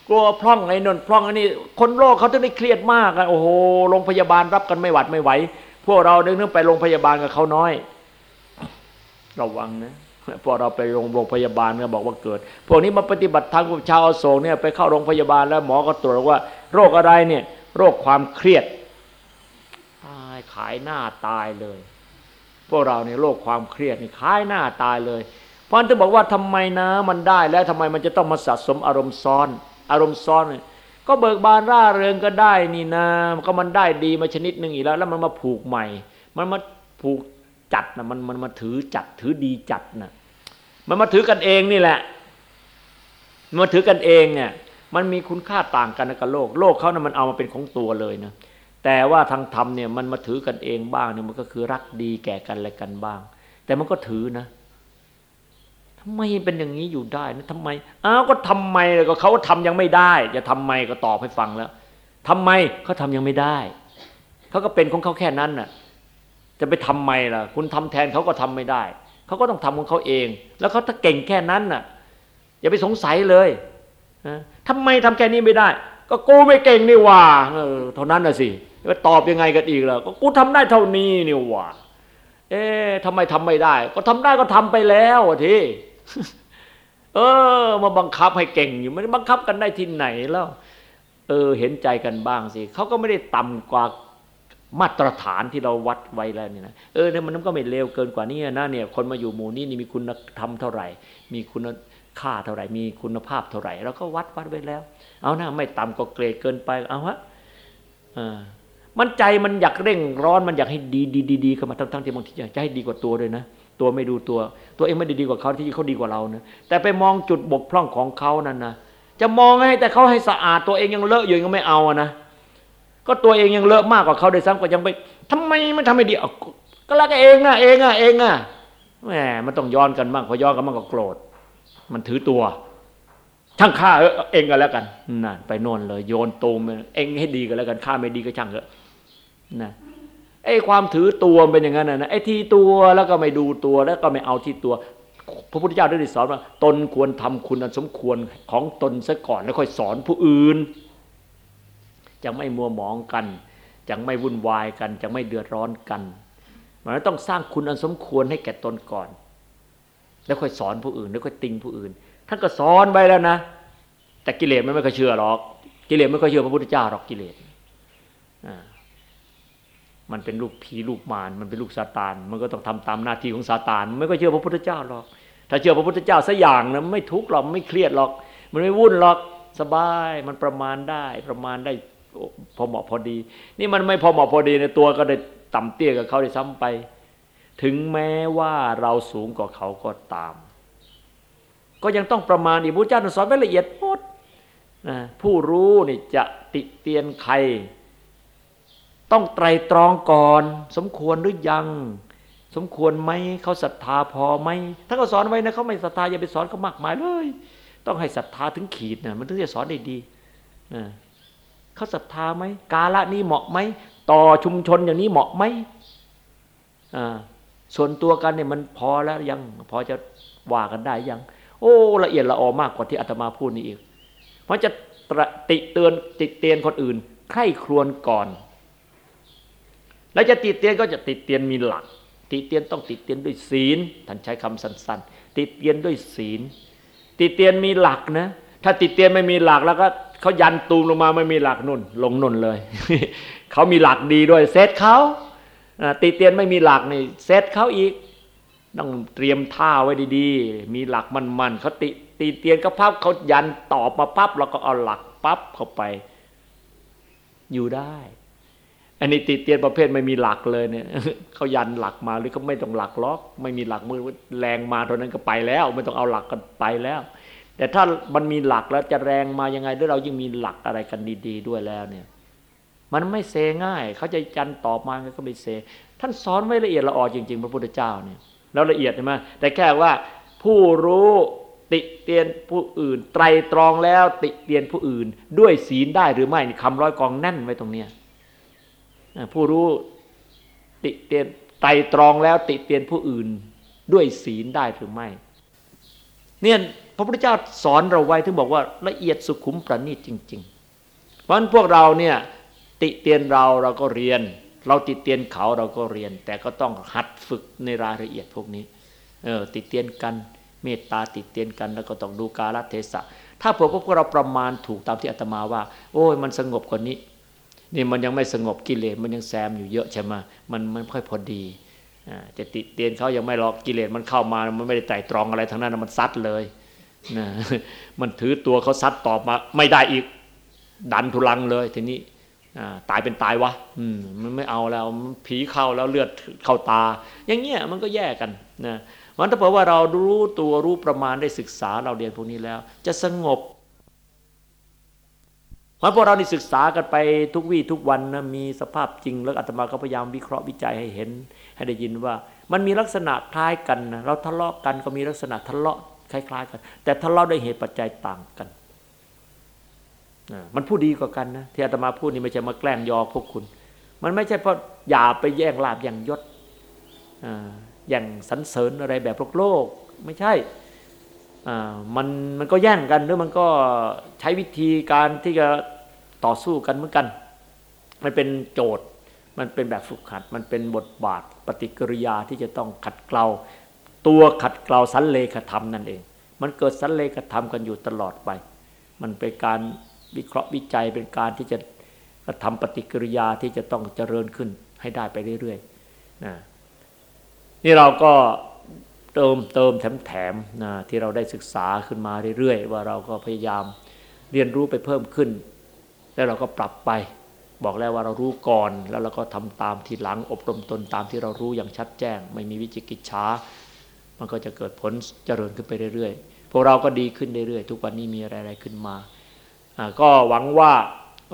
กลัวพร่องไอ้นนพร่องอันนี้คนโลกเขาจะได้เครียดมากโอ้โหโรงพยาบาลรับกันไม่หวัดไม่ไหว พวกเราเนื่องไปโรงพยาบาลกับเขาน้อย ระวังนะพอเราไปโรงงพยาบาลก็บอกว่าเกิด พวกนี้มาปฏิบัติทางชาวอโศกเนี่ยไปเข้าโรงพยาบาลแล้วหมอก็ตรวจว่า โรคอะไรเนี่ย โรคความเครียดตายขายหน้าตายเลย พวกเราในโลกความเครียดนี่คล้ายหน้าตายเลย เพราะฉะนั้นบอกว่าทำไมนะมันได้แล้วทำไมมันจะต้องมาสะสมอารมณ์ซ้อน อารมณ์ซ้อนก็เบิกบานร่าเริงก็ได้นี่นะก็มันได้ดีมาชนิดหนึ่งอีกแล้ว แล้วมันมาผูกใหม่ มันมาผูกจัดนะมันมันมาถือจัดถือดีจัดนะมันมาถือกันเองนี่แหละมันมาถือกันเองเนี่ยมันมีคุณค่าต่างกันกับโลก โลกเขานะ่ะมันเอามาเป็นของตัวเลยนะ แต่ว่าทางธรรมเนี่ยมันมาถือกันเองบ้างเนี่ยมันก็คือรักดีแก่กันและกันบ้าง แต่มันก็ถือนะทำไมเป็นอย่างนี้อยู่ได้นะทำไมอ้าวก็ทำไมเลยก็เขาทำยังไม่ได้ จะทำไมก็ตอบให้ฟังแล้วทำไมเขาทำยังไม่ได้เขาก็เป็นของเขาแค่นั้นน่ะ จะไปทำไมล่ะ คุณทำแทนเขาก็ทำไม่ได้เขาก็ต้องทำของเขาเอง แล้วเขาถ้าเก่งแค่นั้นน่ะ อย่าไปสงสัยเลยนะทำไมทำแค่นี้ไม่ได้ ก็กูไม่เก่งนี่ว่าเท่านั้นน่ะสิ จะตอบยังไงกันอีกล่ะก็กูทำได้เท่านี้นี่วะเอ๊ะทำไมทำไม่ได้ ก็ทำได้ก็ทำไปแล้วทีเออ มาบังคับให้เก่งอยู่มันบังคับกันได้ที่ไหนแล้ว เออ เห็นใจกันบ้างสิเขาก็ไม่ได้ต่ำกว่ามาตรฐานที่เราวัดไว้แล้วนี่นะเออเนี่ยมันก็ไม่เลวเกินกว่านี้นะเนี่ย คนมาอยู่หมู่นี้นี่มีคุณธรรมเท่าไหร่ มีคุณค่าเท่าไหร่ มีคุณภาพเท่าไหร่เราก็วัดวัดไว้แล้ว เอานะไม่ต่ำก็เกรดเกินไปเอาฮะอ่า มันใจมันอยากเร่งร้อนมันอยากให้ดีดีดีดีเข้ามาทั้งทั้งที่บางทีอยากจะให้ดีกว่าตัวเลยนะ ตัวไม่ดูตัว ตัวเองไม่ได้ดีกว่าเขาที่เขาดีกว่าเรานะแต่ไปมองจุดบกพร่องของเขานั่นนะจะมองให้แต่เขาให้สะอาดตัวเองยังเลอะอยู่ยังไม่เอานะก็ตัวเองยังเลอะมากกว่าเขาโดยซ้ำก็ยังไปทำไมไมันทำไม่ดีก็รักเองอะเองอะเองอะแหมมันต้องย้อนกันบ้างพอย้อนกันมันก็โกรธ มันถือตัวช่างข้าเองก็แล้วกันนั่นไปโน่นเลย โยนตูมเองให้ดีก็แล้วกันข้าไม่ดีก็ช่างเถอะ นะไอ้ความถือตัวเป็นอย่างนั้นนะไอ้ที่ตัวแล้วก็ไม่ดูตัวแล้วก็ไม่เอาที่ตัว พระพุทธเจ้าได้สอนว่า ตนควรทำคุณอันสมควรของตนซะก่อนแล้วค่อยสอนผู้อื่นจะไม่มัวหมองกันจะไม่วุ่นวายกันจะไม่เดือดร้อนกันมันต้องสร้างคุณอันสมควรให้แก่ตนก่อน แล้วค่อยสอนผู้อื่น แล้วค่อยติงผู้อื่นท่านก็สอนไปแล้วนะแต่กิเลสมันไม่เคยเชื่อหรอก กิเลสไม่เคยเชื่อพระพุทธเจ้าหรอกกิเลสอ่า มันเป็นลูกผีลูกมารมันเป็นลูกซาตาน มันก็ต้องทำตามหน้าที่ของซาตานไม่ก็เชื่อพระพุทธเจ้าหรอก ถ้าเชื่อพระพุทธเจ้าสักอย่างนะไม่ทุกข์หรอกไม่เครียดหรอก มันไม่วุ่นหรอกสบายมันประมาณได้ประมาณได้พอเหมาะพอดี นี่มันไม่พอเหมาะพอดีในตัวก็ได้ต่ำเตี้ยกับเขาได้ซ้ำไป ถึงแม้ว่าเราสูงกว่าเขาก็ตาม ก็ยังต้องประมาณอีกพระเจ้าสอนไว้ละเอียดหมดนะผู้รู้นี่จะติเตียนใคร ต้องไตรตรองก่อน สมควรหรือยัง สมควรไหมเขาศรัทธาพอไหมถ้าเขาสอนไว้นะเขาไม่ศรัทธาอย่าไปสอนเขามากมายเลย ต้องให้ศรัทธาถึงขีดนะมันถึงจะสอนได้ดีนะเขาศรัทธาไหมกาละนี้เหมาะไหมต่อชุมชนอย่างนี้เหมาะไหมอ่าส่วนตัวกันเนี่ยมันพอแล้วยังพอจะว่ากันได้ยัง โอ้ละเอียดละออมากกว่าที่อาตมาพูดนี่อีก เพราะจะติเตือนติเตียนคนอื่นใคร่ครวญก่อน แล้วจะติเตียนก็จะติเตียนมีหลัก ติเตียนต้องติเตียนด้วยศีลท่านใช้คำสั้น ๆ ติเตียนด้วยศีล ติเตียนมีหลักนะ ถ้าติเตียนไม่มีหลักแล้วก็เขายันตูมลงมาไม่มีหลักนุ่น ลงนุ่นเลยเขามีหลักดีด้วยเซตเขาตีเตียนไม่มีหลักนี่เซตเขาอีกต้องเตรียมท่าไว้ดีๆ มีหลักมันๆเขาติตีเตียนก็พับเขายันตอบมาพับเราก็เอาหลักปั๊บเข้าไป อยู่ได้ อันนี้ติเตียนประเภทไม่มีหลักเลยเนี่ยเขายันหลักมาหรือเขาไม่ต้องหลักล็อก ไม่มีหลักมือแรงมาเท่านั้นก็ไปแล้ว ไม่ต้องเอาหลักกันไปแล้ว แต่ถ้ามันมีหลักแล้วจะแรงมายังไงด้วยเรายิ่งมีหลักอะไรกันดี ๆ ด้วยแล้วเนี่ย มันไม่เซง่าย เขาจะจันตอบมาก็ไม่เซ ท่านสอนไว้ละเอียดละออจริง ๆ พระพุทธเจ้าเนี่ยแล้วละเอียดใช่ไหมแต่แค่ว่าผู้รู้ติเตียนผู้อื่น ไตรตรองแล้วติเตียนผู้อื่น ด้วยศีลได้หรือไม่คำร้อยกองแน่นไว้ตรงเนี้ย ผู้รู้ติเตียนไตรตรองแล้วติเตียนผู้อื่นด้วยศีลได้หรือไม่ เนี่ยพระพุทธเจ้าสอนเราไว้ถึงบอกว่าละเอียดสุขุมประณีตจริง ๆ เพราะฉะนั้นพวกเราเนี่ยติเตียนเราเราก็เรียน เราติเตียนเขาเราก็เรียน แต่ก็ต้องหัดฝึกในรายละเอียดพวกนี้เออติเตียนกันเมตตาติเตียนกันแล้วก็ต้องดูกาลเทศะ ถ้าเผื่อพวกเราประมาณถูกตามที่อาตมาว่า โอ้ยมันสงบกว่านี้ นี่มันยังไม่สงบกิเลสมันยังแซมอยู่เยอะใช่ไหมมันมันค่อยพอดีจะติเตียนเขายังไม่หรอกกิเลสมันเข้ามามันไม่ได้ไต่ตรองอะไรทั้งนั้นมันซัดเลยนะมันถือตัวเขาซัดตอบมาไม่ได้อีกดันทุลังเลยทีนี้ตายเป็นตายวะมันไม่เอาแล้วผีเข้าแล้วเลือดเข้าตา อย่างเงี้ยมันก็แย่กันนะมันถ้าเผื่อว่าเรารู้ตัวรู้ประมาณได้ศึกษาเราเรียนพวกนี้แล้ว จะสงบ เพราะพวกเรานี่ศึกษากันไปทุกวี่ทุกวันนะมีสภาพจริง แล้วอาตมาก็พยายามวิเคราะห์วิจัยให้เห็น ให้ได้ยินว่า มันมีลักษณะคล้ายกันนะเราทะเลาะกันก็มีลักษณะทะเลาะคล้ายๆกัน แต่ทะเลาะด้วยเหตุปัจจัยต่างกันมันพูดดีกว่ากันนะที่อาตมาพูดนี่ไม่ใช่มาแกล้งยอพวกคุณ มันไม่ใช่เพราะอย่าไปแย่งลาบอย่างยศอย่างสันเสริญอะไรแบบโลกโลก ไม่ใช่มันมันก็แย่งกันหรือมันก็ใช้วิธีการที่จะ ต่อสู้กันเหมือนกัน มันเป็นโจทย์ มันเป็นแบบฝึกหัด มันเป็นบทบาทปฏิกิริยาที่จะต้องขัดเกลาตัวขัดเกลาสันเลขธรรมนั่นเอง มันเกิดสันเลขธรรมกันอยู่ตลอดไป มันเป็นการวิเคราะห์วิจัยเป็นการที่จะทำปฏิกิริยาที่จะต้องเจริญขึ้นให้ได้ไปเรื่อยๆนะนี่เราก็เติมเติมแถมแถมนะที่เราได้ศึกษาขึ้นมาเรื่อยๆ ว่าเราก็พยายามเรียนรู้ไปเพิ่มขึ้น แล้วเราก็ปรับไป บอกแล้วว่าเรารู้ก่อน แล้วเราก็ทำตามทีหลังอบรมตนตามที่เรารู้อย่างชัดแจ้ง ไม่มีวิจิกิจฉามันก็จะเกิดผลเจริญขึ้นไปเรื่อยๆพวกเราก็ดีขึ้นเรื่อยๆทุกวันนี้มีอะไรๆขึ้นมาก็หวังว่า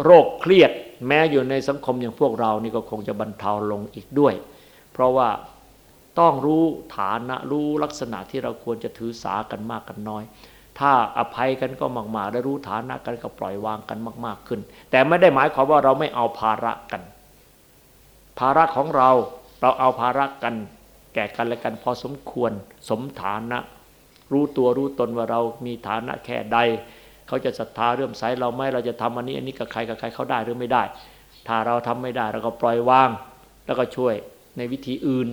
โรคเครียดแม้อยู่ในสังคมอย่างพวกเรานี่ก็คงจะบรรเทาลงอีกด้วย เพราะว่าต้องรู้ฐานะรู้ลักษณะที่เราควรจะถือสากันมากกันน้อย ถ้าอภัยกันก็มากๆได้รู้ฐานะกันก็ปล่อยวางกันมาก ๆขึ้น แต่ไม่ได้หมายความว่าเราไม่เอาภาระกัน ภาระของเราเราเอาภาระกัน แก่กันและกันพอสมควร สมฐานะ รู้ตัวรู้ตนว่าเรามีฐานะแค่ใด เขาจะศรัทธาเรื่มใสเราไหมเราจะทำอันนี้อันนี้กับใครกับใครเขาได้หรือไม่ได้ ถ้าเราทำไม่ได้เราก็ปล่อยวาง แล้วก็ช่วยในวิธีอื่น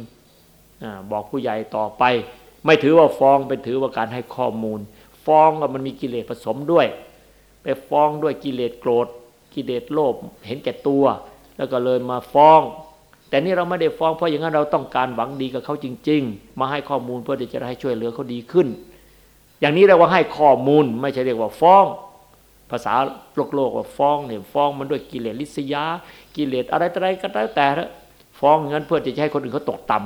อบอกผู้ใหญ่ต่อไป ไม่ถือว่าฟ้องเป็นถือว่าการให้ข้อมูล ฟ้องก็มันมีกิเลสผสมด้วย ไปฟ้องด้วยกิเลสโกรธ กิเลสโลภเห็นแก่ตัว แล้วก็เลยมาฟ้อง แต่นี่เราไม่ได้ฟ้องเพราะอย่างนั้นเราต้องการหวังดีกับเขาจริง ๆ มาให้ข้อมูลเพื่อที่จะให้ช่วยเหลือเขาดีขึ้น อย่างนี้เรียกว่าให้ข้อมูลไม่ใช่เรียกว่าฟ้อง ภาษาโลกโลกว่าฟ้องเนี่ยฟ้องมันด้วยกิเลสลิษยา กิเลสอะไรต่อะไรก็แล้วแต่ฟ้องงั้นเพื่อที่จะให้คนอื่นเขาตกต่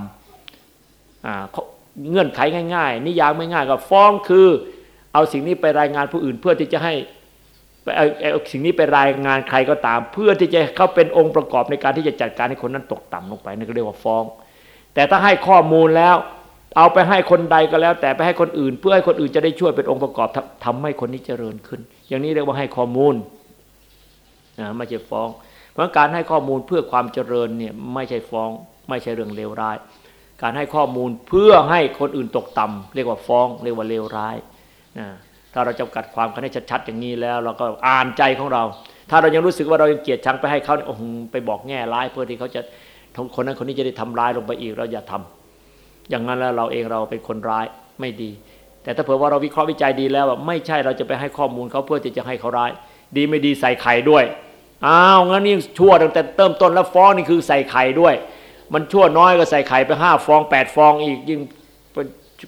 ำเงื่อนไขง่าย ๆ นิยามไม่ง่ายก็ฟ้องคือ เอาสิ่งนี้ไปรายงานผู้อื่นเพื่อที่จะให้เอาเอาสิ่งนี้ไปรายงานใครก็ตาม เพื่อที่จะเขาเป็นองค์ประกอบในการที่จะจัดการให้คนนั้นตกต่ำลงไปนั่นก็เรียกว่าฟ้อง แต่ถ้าให้ข้อมูลแล้ว เอาไปให้คนใดก็แล้ว แต่ไปให้คนอื่น เพื่อให้คนอื่นจะได้ช่วยเป็นองค์ประกอบทำให้คนนี้เจริญขึ้น อย่างนี้เรียกว่าให้ข้อมูลนะไม่ใช่ฟ้อง เพราะการให้ข้อมูลเพื่อความเจริญเนี่ยไม่ใช่ฟ้อง ไม่ใช่เรื่องเลวร้าย การให้ข้อมูลเพื่อให้คนอื่นตกต่ำเรียกว่าฟ้อง เรียกว่าเลวร้าย ถ้าเราจำกัดความกันให้ชัดๆอย่างนี้แล้ว เราก็อ่านใจของเรา ถ้าเรายังรู้สึกว่าเรายังเกลียดชังไปให้เขาโอ้โหไปบอกแง่ร้ายเพื่อที่เขาจะคนนั้นคนนี้จะได้ทำร้ายลงไปอีกเราอย่าทำอย่างนั้นแล้วเราเองเราเป็นคนร้ายไม่ดี แต่ถ้าเผื่อว่าเราวิเคราะห์วิจัยดีแล้วไม่ใช่เราจะไปให้ข้อมูลเขาเพื่อที่จะให้เขาร้าย ดีไม่ดีใส่ไข่ด้วยอ้าวงั้นนี่ชั่วตั้งแต่เริ่มต้นแล้วฟ้องนี่คือใส่ไข่ด้วย มันชั่วน้อยก็ใส่ไข่ไปห้าฟองแปดฟองอีกยิ่ง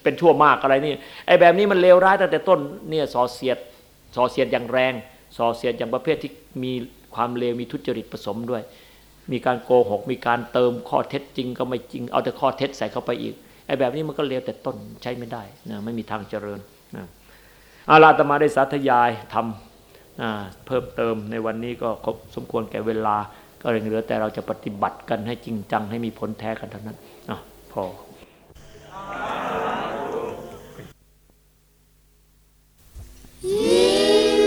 เป็นชั่วมากอะไรนี่ไอ้แบบนี้มันเลวร้ายตั้งแต่ต้นเนี่ยส่อเสียดส่อเสียดอย่างแรงส่อเสียดอย่างประเภทที่มีความเลวมีทุจริตผสมด้วย มีการโกหก มีการเติมข้อเท็จจริงก็ไม่จริง เอาแต่ข้อเท็จใส่เข้าไปอีกไอ้แบบนี้มันก็เลวแต่ต้นใช้ไม่ได้นะไม่มีทางเจริญนะอาลาตมาได้สาธยายทำเพิ่มเติมในวันนี้ก็ครบสมควรแก่เวลา ก็เหลือแต่เราจะปฏิบัติกันให้จริงจังให้มีผลแท้กันเท่านั้นอะพอ ยิ้ม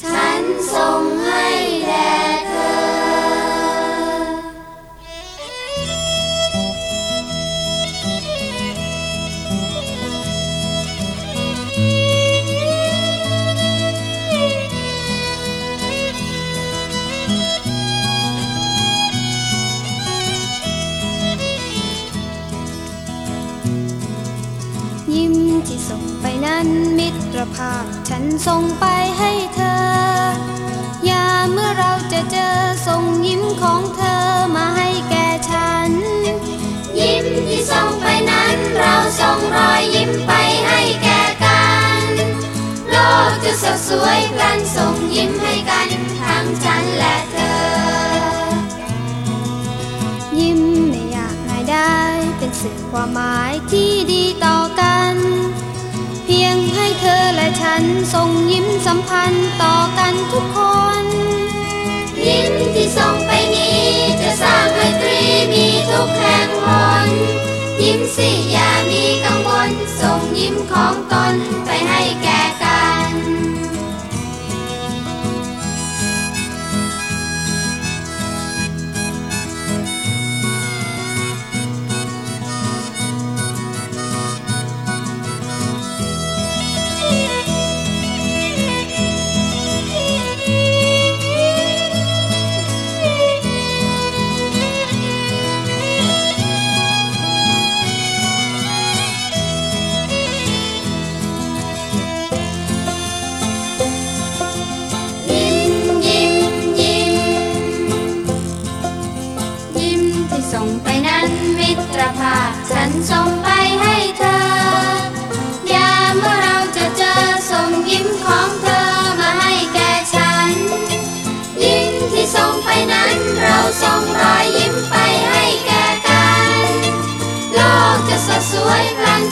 ฉันส่งให้แด้ นั้นมิตรภาพฉันส่งไปให้เธอยามเมื่อเราจะเจอส่งยิ้มของเธอมาให้แก่ฉัน ยิ้มที่ส่งไปนั้นเราส่งรอยยิ้มไปให้แก่กัน โลกจะสดสวยพลันส่งยิ้มให้กันทั้งฉันและเธอ ยิ้มไม่อยากง่ายได้เป็นสื่อความหมายที่ดีต่อกัน เธอและฉันส่งยิ้มสัมพันธ์ต่อกันทุกคน ยิ้มที่ส่งไปนี้จะสร้างไมตรีมีทุกแห่งหนยิ้มสิอย่ามีกังวลส่งยิ้มของตน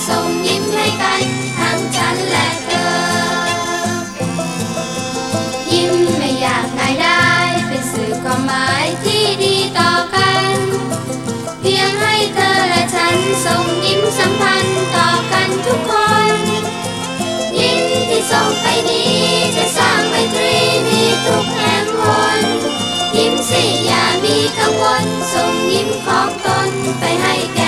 ส่งยิ้มให้กัน ทั้งฉันและเธอ ยิ้มไม่อยากนายได้ เป็นสื่อความหมายที่ดีต่อกัน เพียงให้เธอและฉันส่งยิ้มสัมพันธ์ต่อกันทุกคน ยิ้มที่ส่งไปนี้จะสร้างไมตรีมีทุกแห่งหนยิ้มสิอย่ามีกังวลส่งยิ้มของตนไปให้แก